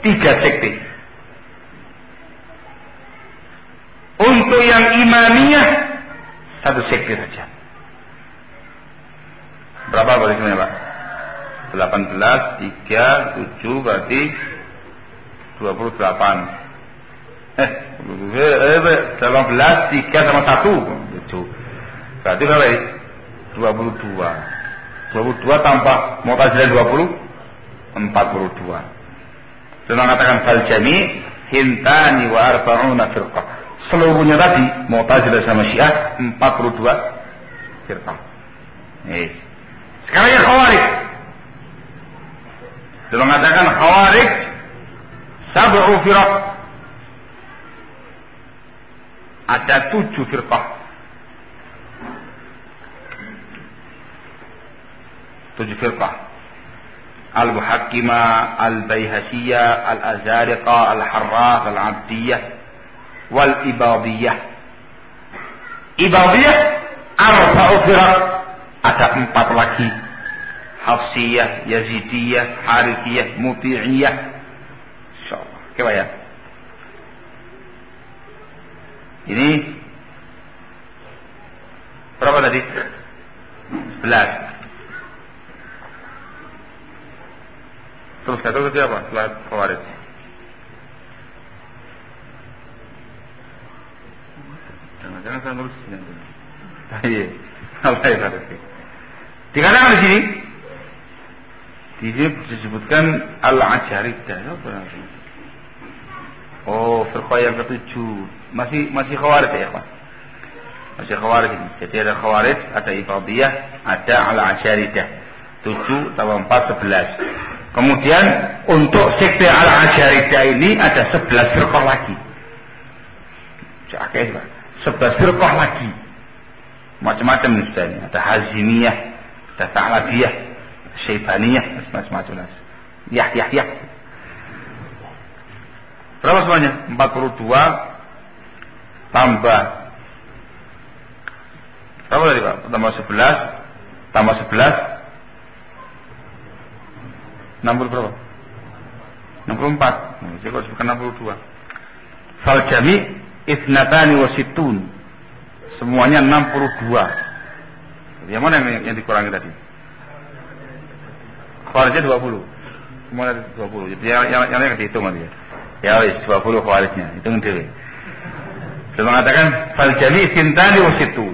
Speaker 1: tiga sekte. Untuk yang Imamiyah satu sekte saja. Berapa berarti Pak? 18, 3, 7 berarti 28 eh, eh 18 3 sama 1 itu berarti berapa ini 22 22 tambah Mu'tazilah 20 42 dan mengatakan fal jami hintani wa arba'una firqah seluruhnya tadi Mu'tazilah sama Syiah 42 firqah yes. sekarang yang Khawarij. Dan mengatakan Khawarij sab'u firaq. Ada tujuh firqah. Tujuh firqah. Al-Muhakkimah, Al-Bayhasiyah, Al-Azariqah, Al-Harrah, Al-Abdiyah, Wal-Ibadiyah. Ibadiyah, Arba'u firaq. Ada empat lagi. Hafsiyah, Yazidiyah, Harithiyah, Muti'iyah. InsyaAllah. Coba ya. Ini berapa tadi? 11. Terus kata itu apa? Setelah Khawarij. Jangan-jangan saya nulis sini. Iya. Apa ya? Dikatakan di sini di sini disebutkan al-ajaridah. Apa Oh, firqah yang ketujuh. Masih masih khawarij ya, Pak? Masih khawarij. Jadi ada khawarij, ada ibadiyah, ada al-ajaridah. Tujuh tambah empat sebelas. Kemudian untuk sekte al-ajaridah ini ada sebelas firqah lagi. Oke, Pak. Sebelas firqah lagi. Macam-macam ini. Ada hazimiyah, ada ta'labiyah, syaibaniyah, macam-macam. Yah, yah, yah. Berapa semuanya? 42 tambah Berapa tadi Pak? Tambah 11 Tambah 11 60 berapa? 64 nah, Saya kalau sebutkan 62 Fal jami Ithnatani wasitun Semuanya 62 Yang mana yang, yang dikurangi tadi? Khawarijnya 20 Semuanya 20 Jadi yang, yang, yang, yang dihitung nanti ya Ya wis 20 khawarijnya, hitung dhewe. Dia mengatakan fal jami sintani wa situ.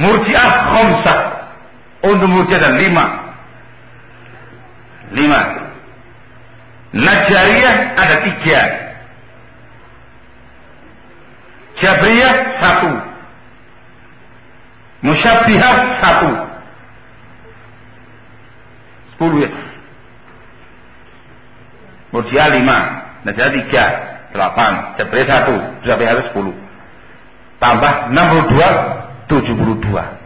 Speaker 1: Murji'ah khamsah. Untuk murji'ah dan lima. Lima. Najariyah ada tiga. Jabriyah satu. Musyabbihah satu. Sepuluh ya. Murji'ah lima. Najah tiga, delapan, Jabril satu, harus sepuluh. Tambah enam puluh dua, tujuh puluh dua.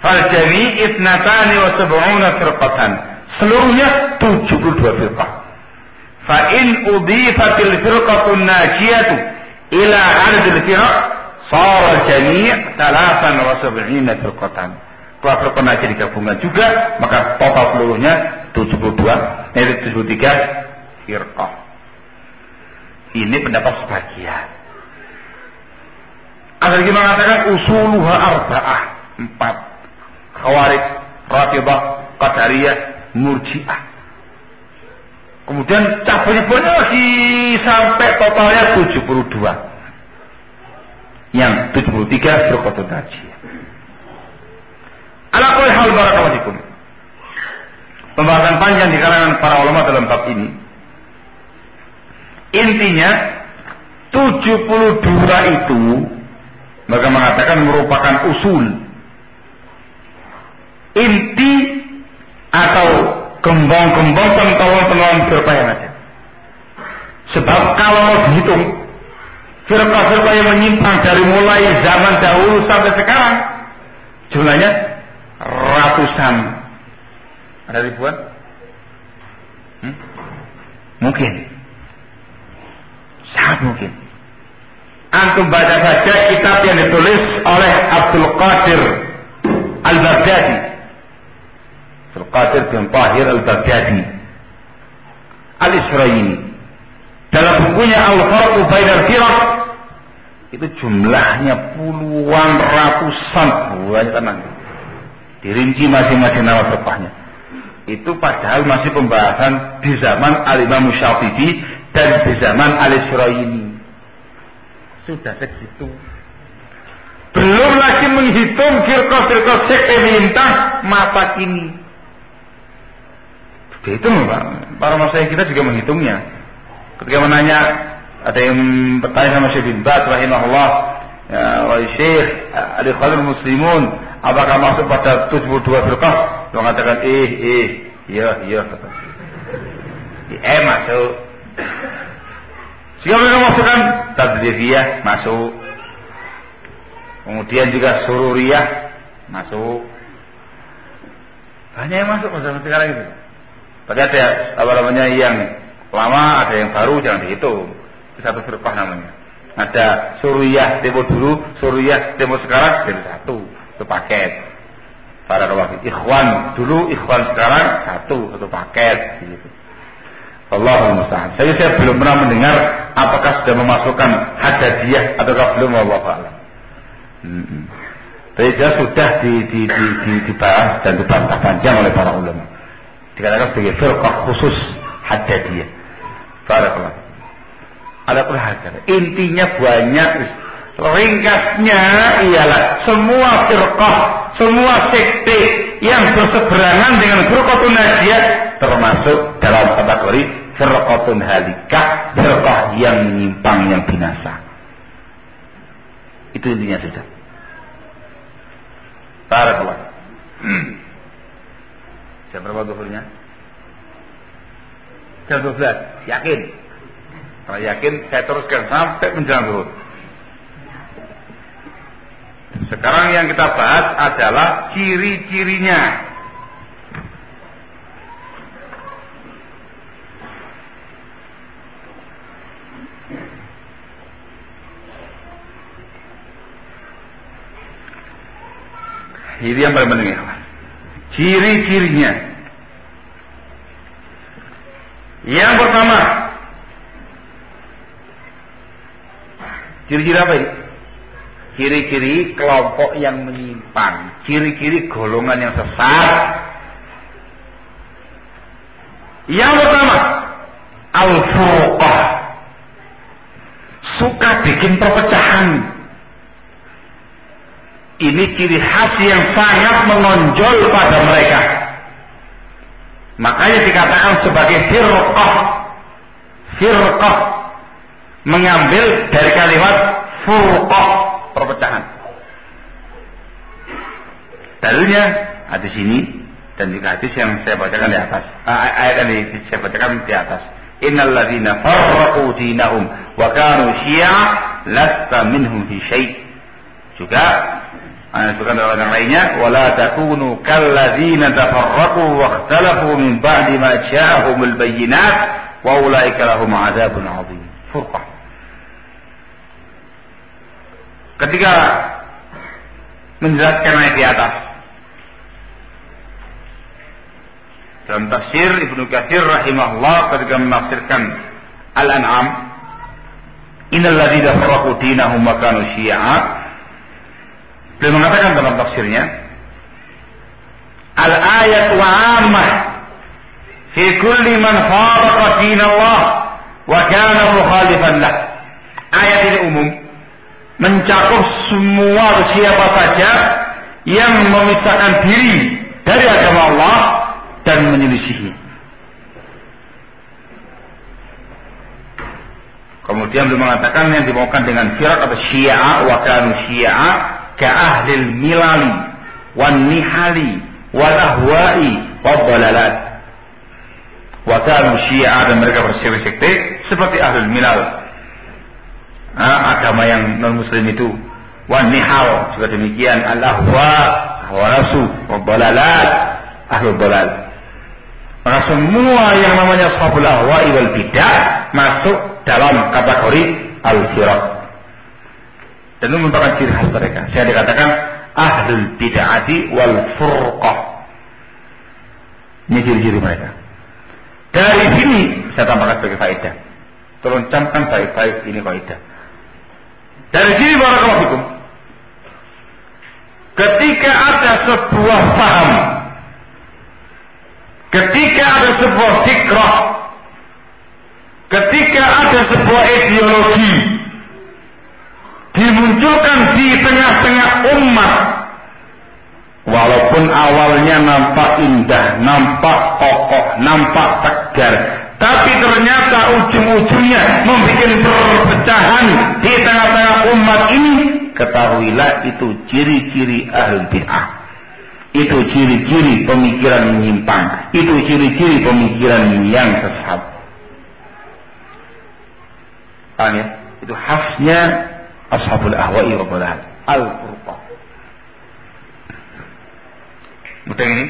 Speaker 1: Faljami itnatani wa sab'una firqatan. Seluruhnya tujuh puluh dua firqah. Fa in udifatil firqatun najiyatu ila adadil firq sara jami' talasan wa sab'ina firqatan. Kalau firqah najiyah digabungkan juga, maka total seluruhnya 72, yaitu 73 firqah. Ini pendapat sebagian. Ada lagi mengatakan usuluha arba'ah. Empat. Khawarij, Rafidah, Qadariyah, Murji'ah. Kemudian banyak lagi sampai totalnya 72. Yang 73 berkotun najiyah. Ala kulli hal barakallahu Pembahasan panjang di kalangan para ulama dalam bab ini Intinya 72 itu maka mengatakan merupakan usul inti atau gembong-gembong pentolong-pentolong firqah yang ada. Sebab kalau mau dihitung firqah-firqah yang menyimpang dari mulai zaman dahulu sampai sekarang jumlahnya ratusan. Ada ribuan? Hmm? Mungkin. Sangat mungkin. Antum baca saja kitab yang ditulis oleh Abdul Qadir Al-Baghdadi. Abdul Qadir bin Tahir Al-Baghdadi. Al-Isra'ini. Dalam bukunya Al-Farqu Bainal Firaq itu jumlahnya puluhan ratusan banyak. Dirinci masing-masing nama firqahnya. Itu padahal masih pembahasan di zaman Al-Imam Syafi'i dan di zaman Ali ini sudah segitu belum lagi menghitung firqah-firqah sekte masa kini itu Pak para masyarakat kita juga menghitungnya ketika menanya ada yang bertanya sama Syekh bin Baz rahimahullah ya, wa Syekh Ali Khalil Muslimun apakah masuk pada 72 firqah dia mengatakan eh eh iya iya eh masuk jika mereka masukkan Tabligiyah masuk. Kemudian juga Sururiyah masuk. Banyak yang masuk sekarang itu. Tapi ada apa namanya yang lama, ada yang baru, jangan dihitung. Itu satu firqah namanya. Ada suriyah demo dulu, suriyah demo sekarang, jadi satu. Itu paket. Para kalau ikhwan dulu, ikhwan sekarang, satu, satu paket. Gitu. Allah musta'an. Saya saya belum pernah mendengar apakah sudah memasukkan hadadiyah ataukah belum Allah alam. Hmm. Tapi sudah di, di, di, di, dibahas dan dibantah panjang oleh para ulama. Dikatakan sebagai firqah khusus hadadiyah. Barakallah. Ada perhatian. Intinya banyak. Ringkasnya ialah semua firqah, semua sekte yang berseberangan dengan firqatun najiyah termasuk dalam kategori firqatun halikah, firqah yang menyimpang yang binasa. Itu intinya sudah. Barakallah. Jam berapa duhurnya? Jam 12. Yakin? Kalau yakin saya teruskan sampai menjelang duhur. Sekarang yang kita bahas adalah ciri-cirinya. Ini yang paling penting ya. Ciri-cirinya. Yang pertama, ciri-ciri apa ini? Ciri-ciri kelompok yang menyimpang, ciri-ciri golongan yang sesat. Yang pertama, al-furqah. Suka bikin perpecahan ini ciri khas yang sangat menonjol pada mereka. Makanya dikatakan sebagai firqah. Firqah mengambil dari kalimat furqah perpecahan. Dalilnya ada sini dan juga hadis yang saya bacakan di atas. Ayat yang saya bacakan di atas. Innal ladzina farraqu dinahum wa kanu syi'a lasta minhum fi syai'. Juga disebutkan dalam yang lainnya wala takunu kalladzina tafarraqu wa ikhtalafu min ba'di ma ja'ahumul bayyinat wa ulaika lahum 'adzabun 'adzim furqah ketika menjelaskan ayat di atas dalam tafsir Ibnu Katsir rahimahullah ketika menafsirkan Al-An'am innal ladzina farraqu dinahum wa kanu syi'a Beliau mengatakan dalam tafsirnya, Al-ayat wa ammah fi kulli man faraqa Allah wa kana mukhalifan lah. Ayat ini umum mencakup semua siapa saja yang memisahkan diri dari agama Allah dan menyelisihi. Kemudian beliau mengatakan yang dimaukan dengan firak atau syiah wa kanu syiah ka ahlil milali wan nihali wal ahwa'i wal dalalat. Wa kanu syi'a dan mereka bersyirik sekte seperti ahlul milal. Nah, agama yang non muslim itu. Wan nihal juga demikian. Al ahwa ahwa rasu wa dalalat dalal. Maka semua yang namanya sahabul ahwa'i wal bidah masuk dalam kategori al-firaq dan itu merupakan ciri khas mereka. Saya dikatakan ahlul bid'ati wal furqah. Ini ciri-ciri mereka. Dari sini saya tambahkan sebagai faedah. Tolong camkan baik-baik ini faedah. Dari sini barakallahu fikum. Ketika ada sebuah paham, ketika ada sebuah fikrah, ketika ada sebuah ideologi, dimunculkan di tengah-tengah umat. Walaupun awalnya nampak indah, nampak kokoh, nampak tegar tapi ternyata ujung-ujungnya membuat perpecahan di tengah-tengah umat ini. Ketahuilah itu ciri-ciri ahli bid'ah. Itu ciri-ciri pemikiran menyimpang. Itu ciri-ciri pemikiran yang sesat. Paham ya? Itu khasnya ashabul ahwa'i wa dalal al furqan mudah ini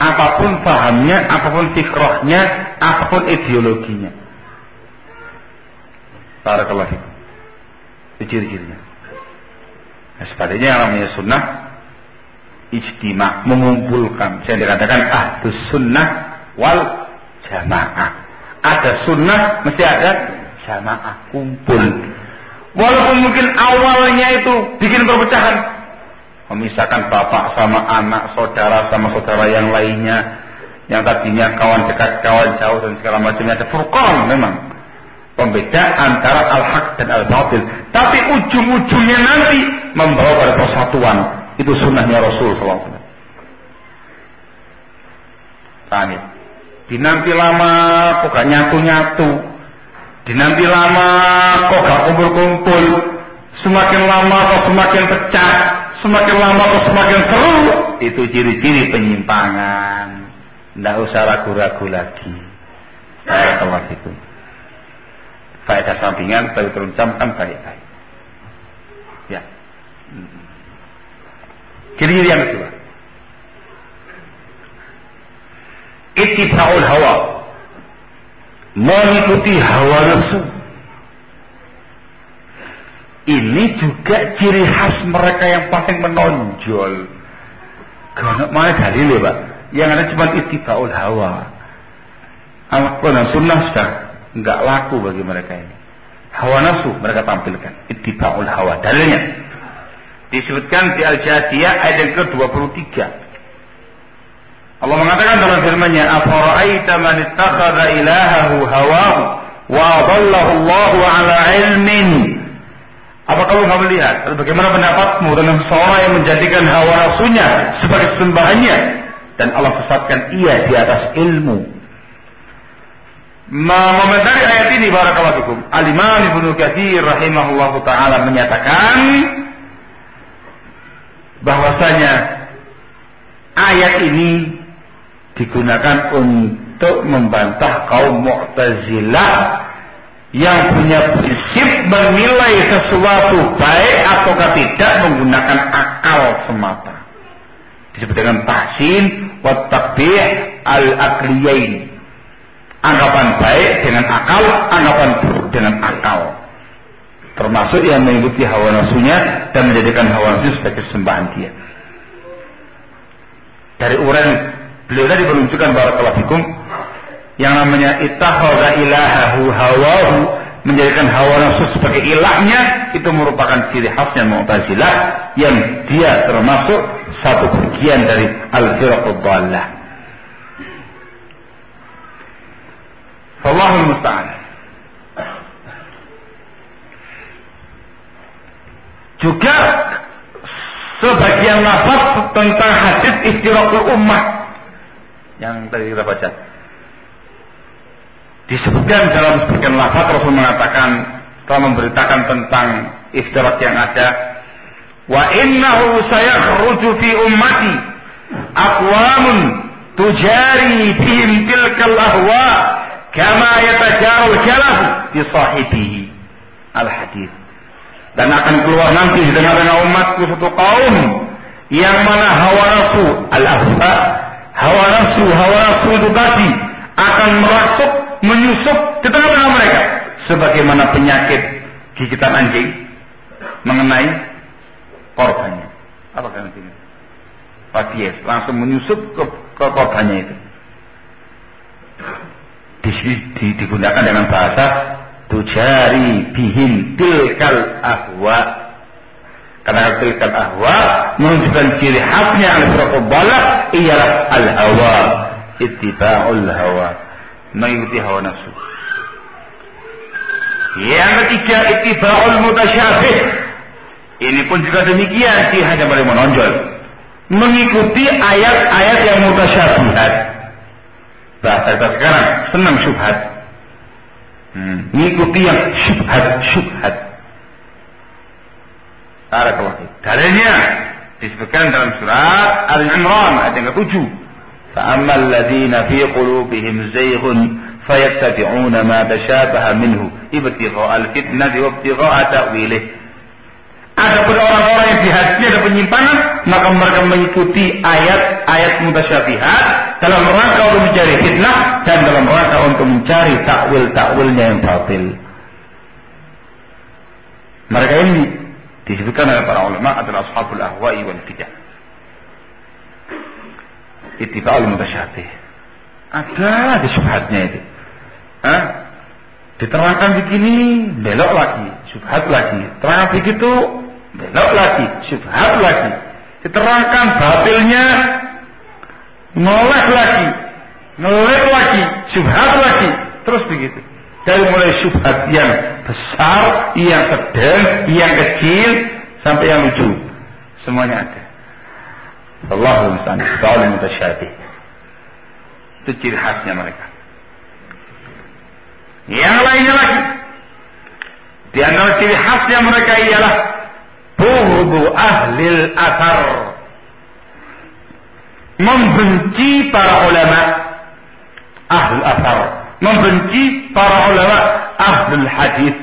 Speaker 1: apa pun pahamnya, apa pun fikrahnya, apa pun ideologinya. Barakallahu. Itu ciri-cirinya. Nah, sebaliknya yang namanya sunnah ijtima mengumpulkan. Saya dikatakan ahlus sunnah wal jamaah. Ada sunnah mesti ada jamaah kumpul. Walaupun mungkin awalnya itu bikin perpecahan, memisahkan bapak sama anak, saudara sama saudara yang lainnya, yang tadinya kawan dekat, kawan jauh dan segala macamnya ada furqan memang. Pembeda antara al-haq dan al-batil. Tapi ujung-ujungnya nanti membawa pada persatuan. Itu sunnahnya Rasul SAW. Tanya. Dinanti lama gak nyatu-nyatu. Dinanti lama kok gak kumpul-kumpul. Semakin lama kok semakin pecah Semakin lama kok semakin seru. Itu ciri-ciri penyimpangan. Tidak usah ragu-ragu lagi. Barakallahu itu. Faedah sampingan bagi terucapkan baik-baik. Ya. Ciri-ciri yang kedua. Ittiba'ul hawa. Mengikuti hawa nafsu ini juga ciri khas mereka yang paling menonjol. Karena mana dalil ya Pak? Yang ada cuma itibaul hawa. Al-Quran dan Sunnah sudah nggak laku bagi mereka ini. Hawa nafsu mereka tampilkan. Itibaul hawa. Dalilnya disebutkan di Al-Jadiyah ayat yang ke-23. Allah mengatakan dalam firman-Nya, "Afara'aita man ittakhadha ilahahu hawahu wa adallahu Allahu 'ala 'ilmin?" Apa kamu nggak melihat? Bagaimana pendapatmu tentang seorang yang menjadikan hawa nafsunya sebagai sembahannya dan Allah sesatkan ia di atas ilmu. Mengomentari ayat ini barakallahu fikum. Al-Imam Ibnu Katsir rahimahullahu taala menyatakan bahwasanya ayat ini digunakan untuk membantah kaum Mu'tazilah yang punya prinsip menilai sesuatu baik atau tidak menggunakan akal semata. Disebut dengan tahsin wa takbih al-aqliyain. Anggapan baik dengan akal, anggapan buruk dengan akal. Termasuk yang mengikuti hawa nafsunya dan menjadikan hawa nafsu sebagai sembahan dia. Dari uran beliau tadi menunjukkan barakallahu fikum yang namanya ittakhadha ilahahu hawahu menjadikan hawa nafsu sebagai ilahnya itu merupakan ciri khasnya Mu'tazilah yang dia termasuk satu bagian dari al-firaqud dhallah. Wallahu musta'an. Juga sebagian lafaz tentang hadis istiraqul ummah yang tadi kita baca. Disebutkan dalam sebagian lafaz Rasul mengatakan telah memberitakan tentang iftirak yang ada. Wa innahu sayakhruju fi ummati aqwamun tujari bihim tilkal ahwa kama yatajaru kalaf bi sahibihi al hadis dan akan keluar nanti di tengah-tengah umatku satu kaum yang mana hawa nafsu al ahwa hawa nafsu hawa nafsu itu tadi akan merasuk menyusup ke tengah-tengah mereka. Sebagaimana penyakit gigitan anjing mengenai korbannya. Apa kan ini Rabies langsung menyusup ke, ke korbannya itu. Di, di, digunakan dengan bahasa tujari bihin tilkal ahwa karena tilkal ahwa menunjukkan ciri khasnya al-firqah ialah al-hawa ittiba'ul hawa mengikuti hawa nafsu. Yang ketiga ittiba'ul mutasyabih. Ini pun juga demikian dia hanya boleh menonjol. Mengikuti ayat-ayat yang mutasyabihat. Bahasa kita sekarang senang syubhat. Hmm. Mengikuti yang syubhat-syubhat. Barakallahu Dalilnya disebutkan dalam surat Al-Imran ayat yang ketujuh. فأما الذين في قلوبهم زيغ فيتبعون ما تشابه منه ابتغاء الفتنة وابتغاء تأويله Adapun orang-orang yang di hatinya ada penyimpangan, maka mereka mengikuti ayat-ayat mutasyabihat dalam rangka untuk mencari fitnah dan dalam rangka untuk mencari takwil-takwilnya yang batil. Mereka ini disebutkan oleh para ulama adalah ashabul ahwa'i wal bidah. Ittiba'ul mutasyabih. Ada di syubhatnya itu. Hah? Diterangkan begini, belok lagi, syubhat lagi. Terangkan begitu, belok lagi, syubhat lagi. Diterangkan batilnya, nolak lagi, nolak lagi, syubhat lagi. Terus begitu. Dari mulai syubhat yang besar, yang sedang, yang kecil, sampai yang lucu. Semuanya ada. Allahul musta'an. Mutasyabih. Itu ciri khasnya mereka. Yang lainnya lagi. Di antara ciri khasnya mereka ialah buhdu ahlil athar. Membenci para ulama ahlul athar. Membenci para ulama ahlul hadis.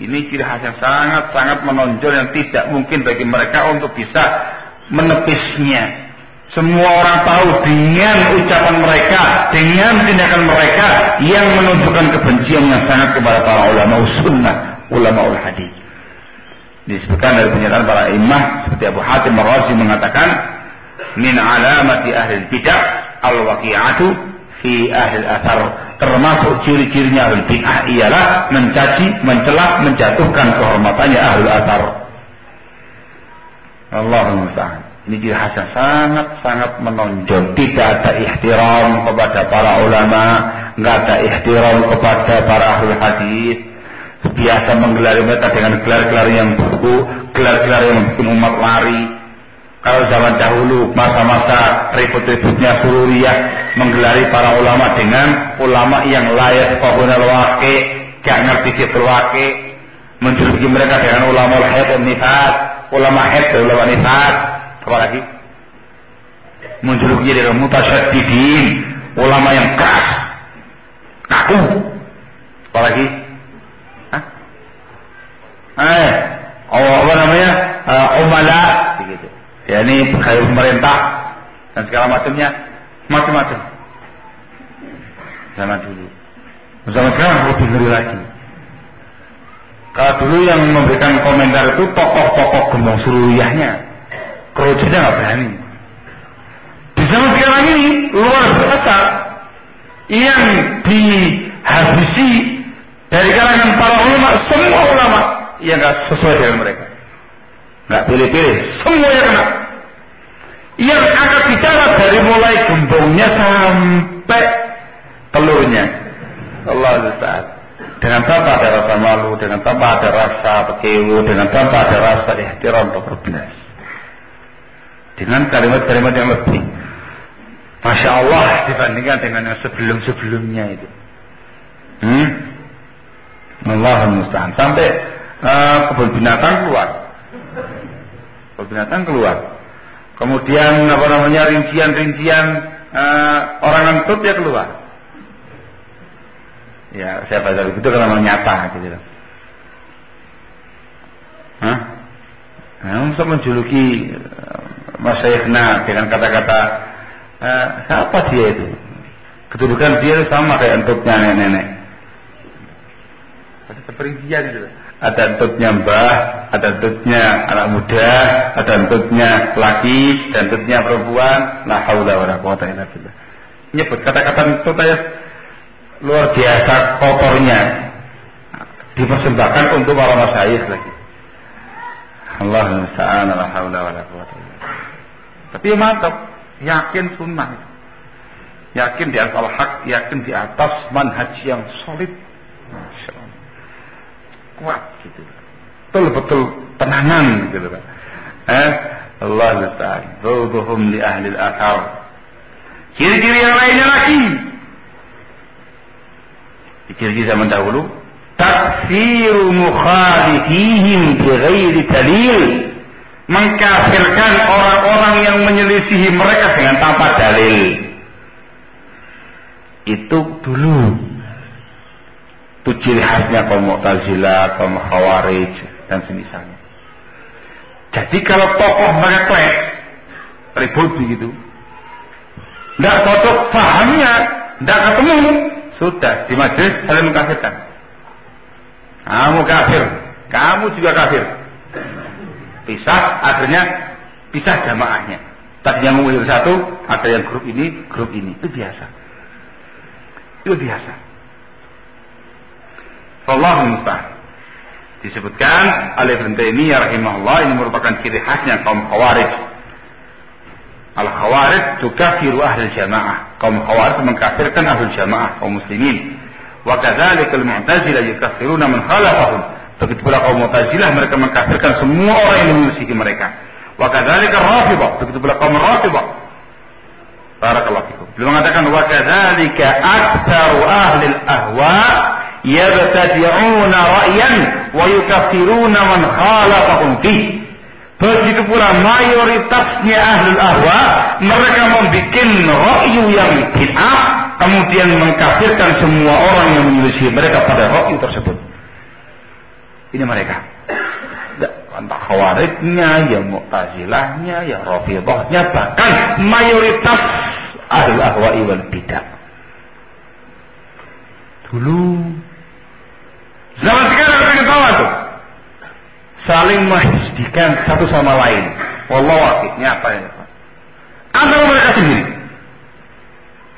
Speaker 1: Ini ciri khas yang sangat-sangat menonjol yang tidak mungkin bagi mereka untuk bisa menepisnya. Semua orang tahu dengan ucapan mereka, dengan tindakan mereka yang menunjukkan kebencian yang sangat kepada para ulama sunnah, ulama ul hadis. Disebutkan dari pernyataan para imam seperti Abu Hatim Ar-Razi mengatakan, min alamati ahli bidah al-waqi'atu fi ahli athar termasuk ciri-cirinya bid'ah ialah mencaci, mencela, menjatuhkan kehormatannya ahli athar. Allahumma musta'an. Ini ciri khas sangat-sangat menonjol. Tidak ada ihtiram kepada para ulama, nggak ada ihtiram kepada para ahli hadis. Biasa menggelar mereka dengan gelar-gelar yang buku, gelar-gelar yang bikin umat lari. Kalau zaman dahulu masa-masa ribut-ributnya sururiyah menggelari para ulama dengan ulama yang layak kohonal wake, gak ngerti fitur wake, menjuluki mereka dengan ulama haid nifat, ulama haid ulama nifat, apalagi menjuluki dengan mutasyadidin ulama yang keras kaku. Apalagi Hah? eh apa namanya? Uh, umala ya ini pegawai pemerintah dan segala macamnya macam-macam zaman dulu zaman sekarang lebih ngeri lagi kalau dulu yang memberikan komentar itu tokoh-tokoh gembong suruyahnya kalau tidak nggak berani. Di zaman sekarang ini luar biasa yang dihabisi dari kalangan para ulama, semua ulama yang nggak sesuai dengan mereka. Nggak pilih-pilih, semuanya kena. Yang akan bicara dari mulai gembongnya sampai telurnya. Allah Ustaz. Dengan tanpa ada rasa malu, dengan tanpa ada rasa pekewu, dengan tanpa ada rasa ihtiram atau berbelas dengan kalimat-kalimat yang lebih Masya Allah dibandingkan dengan yang sebelum-sebelumnya itu. Hmm? Allah musta'an. Sampai uh, kebun binatang keluar. Kebun binatang keluar. Kemudian apa namanya rincian-rincian uh, orang ngentut ya keluar. Ya, saya baca begitu karena nyata gitu. Hah? Nah, untuk menjuluki masyayikhna dengan kata-kata eh, siapa dia itu? Kedudukan dia sama kayak entutnya nenek-nenek. Ada perincian itu. Ada entutnya mbah, ada entutnya anak muda, ada entutnya laki, dan entutnya perempuan. La haula wala quwata illa billah. Nyebut kata-kata entut aja luar biasa kotornya dipersembahkan untuk para masyayikh lagi. Allah musta'an la haula wala quwata tapi mantap, yakin sunnah. Yakin di atas al-haq, yakin di atas manhaj yang solid. Masya. Kuat gitu. Betul-betul tenangan gitu Pak. Eh, Allah Ta'ala. Zuduhum li ahli al-athar. Ciri-ciri yang lainnya lagi. Ciri-ciri zaman dahulu. Takfiru mukhalifihim bi ghairi dalil mengkafirkan orang-orang yang menyelisihi mereka dengan tanpa dalil. Itu dulu. Itu ciri khasnya kaum Mu'tazilah, kaum Khawarij dan semisalnya. Jadi kalau tokoh mereka ribut begitu. Tidak cocok fahamnya, tidak ketemu, sudah di majelis saling mengkafirkan. Kamu kafir, kamu juga kafir. Pisah, akhirnya pisah jamaahnya. Tadi yang mengulir satu, ada yang grup ini, grup ini. Itu biasa. Itu biasa. Allah mustahil. Disebutkan oleh Ibn Taimiyah rahimahullah ini merupakan ciri khasnya kaum Khawarij. Al Khawarij tukafiru ahli jamaah. Kaum Khawarij mengkafirkan ahli jamaah kaum muslimin. Wa kadzalika al Mu'tazilah yukafiruna man khalafahum. Begitu pula kaum Mu'tazilah mereka mengkafirkan semua orang yang menyelisihi mereka. Wa kadzalika Rafidhah. Begitu pula kaum Rafidhah. Barakallahu fikum. Beliau mengatakan wa kadzalika aktsaru ahli al-ahwa yabtadi'una ra'yan wa yukaffiruna man khalafahum fi. Begitu pula mayoritasnya ahli ahwa mereka membuat ra'yu yang bid'ah kemudian mengkafirkan semua orang yang menyelisih mereka pada ra'yu tersebut. Ini mereka. Entah khawaridnya, ya mu'tazilahnya, ya rafidahnya, bahkan mayoritas ahli ahwa wal bid'ah. Dulu Zaman sekarang kita tahu tuh. Saling menghisbikan satu sama lain. Wallahu akhirnya apa ya? Antara mereka sendiri.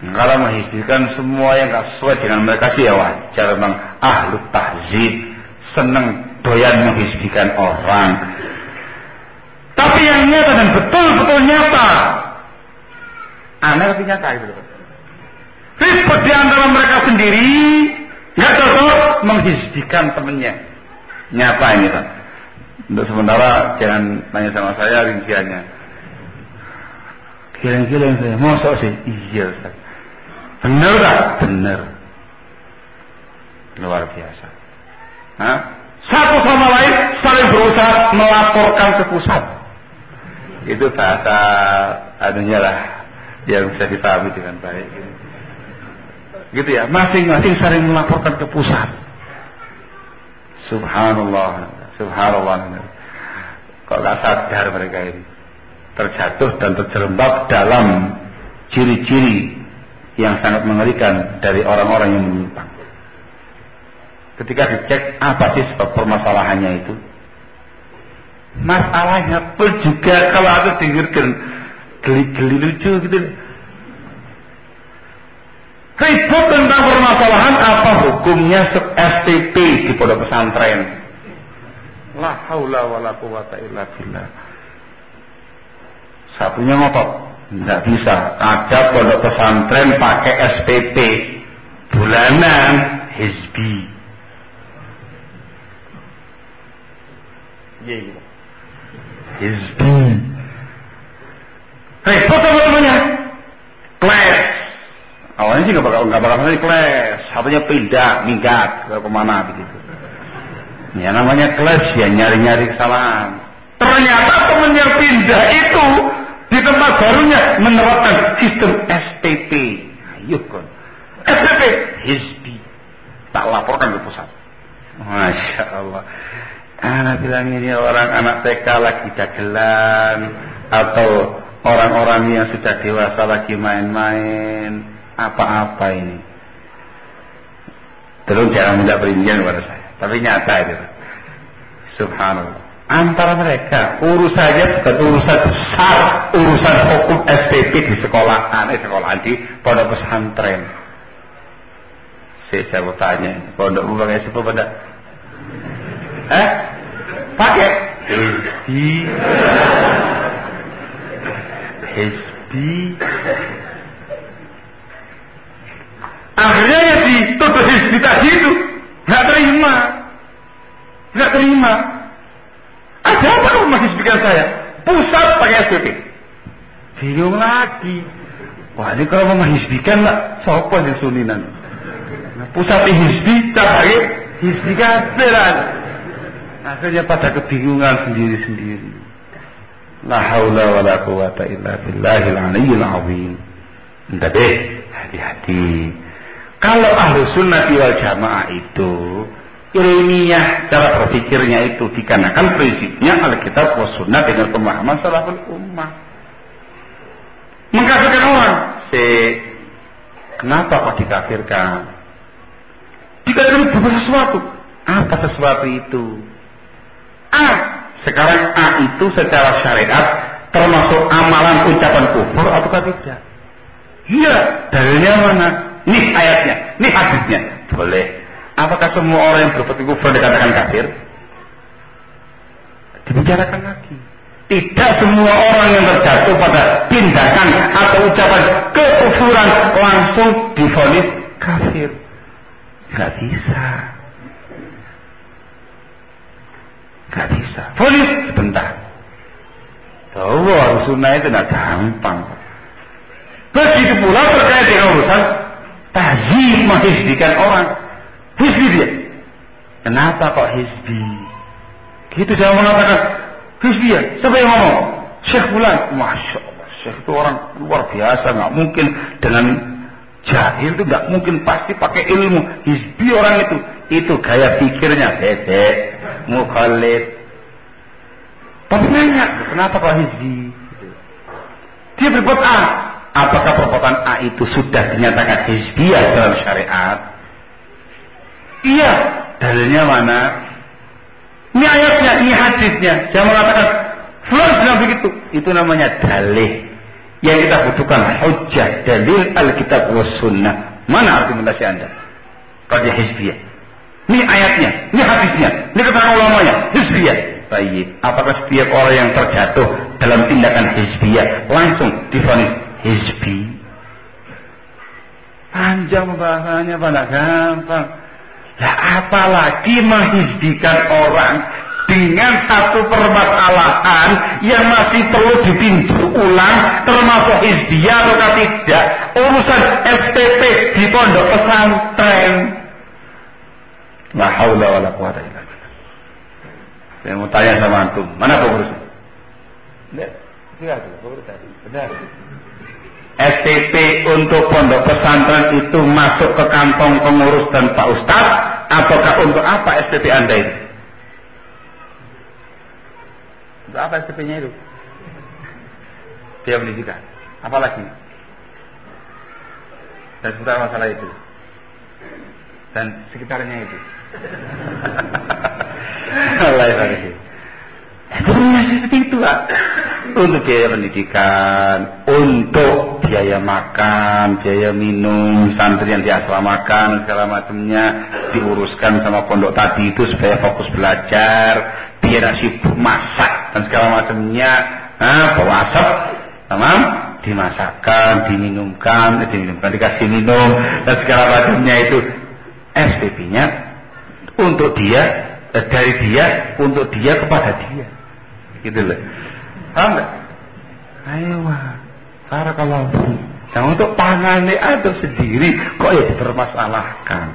Speaker 1: Kalau menghisbikan semua yang gak sesuai dengan mereka sih ya wajar memang ahlu tahzib seneng doyan menghisbikan orang. Tapi yang nyata dan betul-betul nyata. Aneh tapi nyata itu. Ribut di antara mereka sendiri Nggak cocok menghisbikan temennya. Nyata ini Pak. Untuk sementara jangan tanya sama saya rinciannya. Giling-giling saya, masa sih? Iya Ustaz. Benar tak? Benar. Luar biasa. Hah? Satu sama lain saling berusaha melaporkan ke pusat. Itu bahasa anunya lah yang bisa dipahami dengan baik. Gitu ya, masing-masing saling melaporkan ke pusat. Subhanallah, subhanallah. Kok gak sadar mereka ini terjatuh dan terjerembab dalam ciri-ciri yang sangat mengerikan dari orang-orang yang menyimpang. Ketika dicek apa sih sebab permasalahannya itu, masalahnya pun juga kalau aku dengarkan geli-geli lucu gitu Ribut tentang permasalahan apa hukumnya STP di pondok pesantren. La haula wala quwata illa billah. Satunya ngotot, tidak bisa. Ada pondok pesantren pakai SPP bulanan hizbi. Iya, iya. Hizbi. Repot teman-temannya. Kelas Awalnya sih nggak bakal nggak bakal nanti kelas, satunya pindah, minggat ke ke mana begitu. Ya namanya kelas ya nyari-nyari kesalahan. Ternyata temen yang pindah itu di tempat barunya menerapkan sistem SPP. Ayo kon. SPP Hizbi. Tak laporkan ke pusat. Masya Allah. Anak bilang ini orang anak TK lagi dagelan atau orang-orang yang sudah dewasa lagi main-main apa-apa ini. Tolong jangan minta perincian kepada saya. Tapi nyata itu. Subhanallah. Antara mereka urusannya bukan urusan besar, urusan hukum SPP di sekolahan, eh sekolahan di pondok pesantren. Saya, mau tanya, pondokmu pakai SPP pada? Eh? Pakai? Hizbi. Hizbi. Akhirnya ya dituduh tadi itu nggak terima, nggak terima. Ada apa kamu masih saya? Pusat pakai SPP. Bingung lagi. Wah ini kalau mau menghizbikan lah, siapa yang suninan? Nah, pusat hizbi, cari hizbi kafiran. Akhirnya pada kebingungan sendiri-sendiri. La haula wa la quwata illa billahil aliyyil azim. Entah deh, hati-hati. Kalau ahlu sunnah wal jamaah itu ilmiah cara berpikirnya itu dikarenakan prinsipnya Alkitab was sunnah dengan pemahaman salaful ummah. Mengkafirkan orang. C. Kenapa kok dikafirkan? Dikatakan berbuat sesuatu. Apa sesuatu itu? A. Sekarang A itu secara syariat termasuk amalan ucapan kufur atau tidak? Iya. Dalilnya mana? Nih ayatnya, nih hadisnya. Boleh. Apakah semua orang yang berbuat kufur dikatakan kafir? Dibicarakan lagi. Tidak semua orang yang terjatuh pada tindakan atau ucapan kekufuran langsung difonis kafir. Gak bisa. Gak bisa. Fonis sebentar. Tahu sunnah itu tidak gampang. Begitu pula terkait dengan urusan tahzib menghizbikan orang. Hizbi dia. Kenapa kok hizbi? Gitu saya mengatakan hizbi ya. Siapa yang ngomong? Syekh Fulan. Masya Allah. Syekh itu orang luar biasa. Nggak mungkin dengan jahil itu nggak mungkin pasti pakai ilmu. Hizbi orang itu. Itu gaya pikirnya. Bede. Mukhalid. Tapi nanya, kenapa kok hizbi? Dia berbuat A. Apakah perbuatan A itu sudah dinyatakan hizbiyah dalam syariat? Iya. Dalilnya mana? Ini ayatnya, ini hadisnya. Saya mengatakan, Fulan bilang begitu. Itu namanya dalih. Yang kita butuhkan hujjah, dalil Alkitab wa sunnah. Mana argumentasi Anda? Dia hizbiyah. Ini ayatnya, ini hadisnya, ini keterangan ulamanya, hizbiyah. Baik. Apakah setiap orang yang terjatuh dalam tindakan hizbiyah langsung difonis hizbi? Panjang pembahasannya pada gampang. Ya apalagi menghizbikan orang dengan satu permasalahan yang masih perlu ditinjau ulang termasuk hizbiyah atau tidak urusan SPP di pondok pesantren la haula wala quwata illa saya mau tanya sama antum, mana pengurusnya? Tidak, tidak ada pengurus tadi. Benar. SPP untuk pondok pesantren itu masuk ke kantong pengurus dan Pak Ustaz ataukah untuk apa SPP Anda itu? Untuk apa SPP-nya itu? Dia pendidikan. Apalagi? Dan seputar masalah itu. Dan sekitarnya itu. Allah ya Gurunya seperti itu Pak. Untuk biaya pendidikan, untuk biaya makan, biaya minum, santri yang diasramakan, segala macamnya diuruskan sama pondok tadi itu supaya fokus belajar, biar sibuk masak dan segala macamnya, nah, bawa asap, tamam, dimasakkan, diminumkan, eh, diminumkan, dikasih minum dan segala macamnya itu. SPP-nya untuk dia Eh, dari dia untuk dia kepada dia gitu loh. Paham nggak? Ayo kalau yang untuk tangani atau sendiri kok ya dipermasalahkan?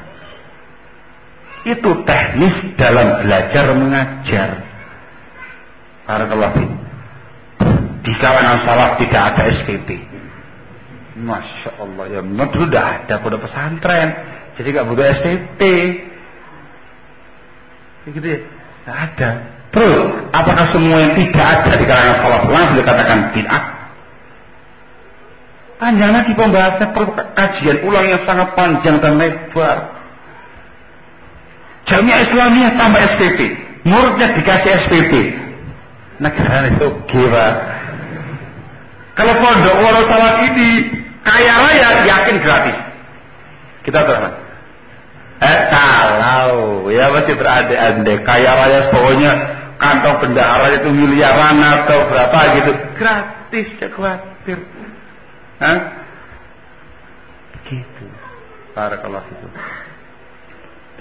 Speaker 1: Itu teknis dalam belajar mengajar. Barakallahu di kalangan salaf tidak ada SPP Masya Allah ya memang dulu tidak ada pada pesantren. Jadi nggak butuh SPP Gitu ya? Tidak ada. Terus, apakah semua yang tidak ada di kalangan salaf langsung dikatakan bid'ah? Panjang lagi pembahasan kajian ulang yang sangat panjang dan lebar. Jamiah Islamiyah tambah SPP. Muridnya dikasih SPP. Negara itu gila. Kalau pondok Salat ini kaya raya yakin gratis. Kita terang. Eh kalau ya masih berandai-andai kaya raya pokoknya kantong bendahara itu miliaran atau berapa gitu gratis ya khawatir. Hah? Begitu. kalau itu.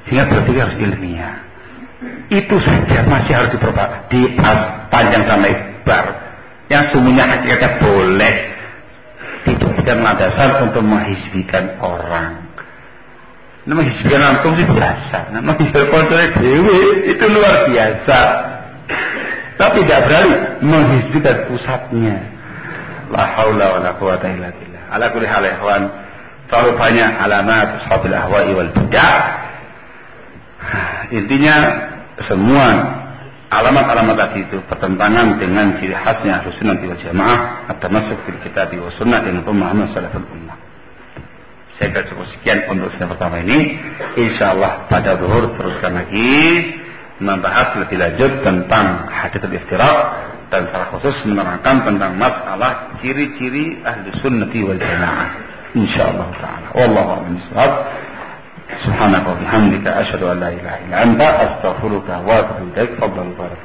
Speaker 1: Sehingga berpikir harus ilmiah. Itu saja masih harus diperba panjang sama lebar. Yang semuanya hakikatnya boleh dijadikan landasan untuk menghizbikan orang. Nama hizbikan antum sih biasa. Nama hizbikan kontrolnya dewi itu luar biasa. Tapi tidak berani menghizbikan pusatnya. La haula wa la quwata illa billah. Ala kulli hal ikhwan. Terlalu banyak alamat ashabil ahwa'i wal bid'ah. Intinya semua alamat-alamat tadi itu bertentangan dengan ciri khasnya ahlu sunnah wal jamaah atau masuk fil kitab wa sunnah dengan pemahaman salaful ummah. Saya akan cukup sekian untuk pertama ini. Insya Allah pada zuhur teruskan lagi membahas lebih lanjut tentang hadits iftirak dan secara khusus menerangkan tentang masalah ciri-ciri ahli sunnati wal jamaah. Insya Allah taala. Wallahu a'lam سبحانك وبحمدك أشهد أن لا إله إلا أنت أستغفرك وأتوب إليك فضل بارك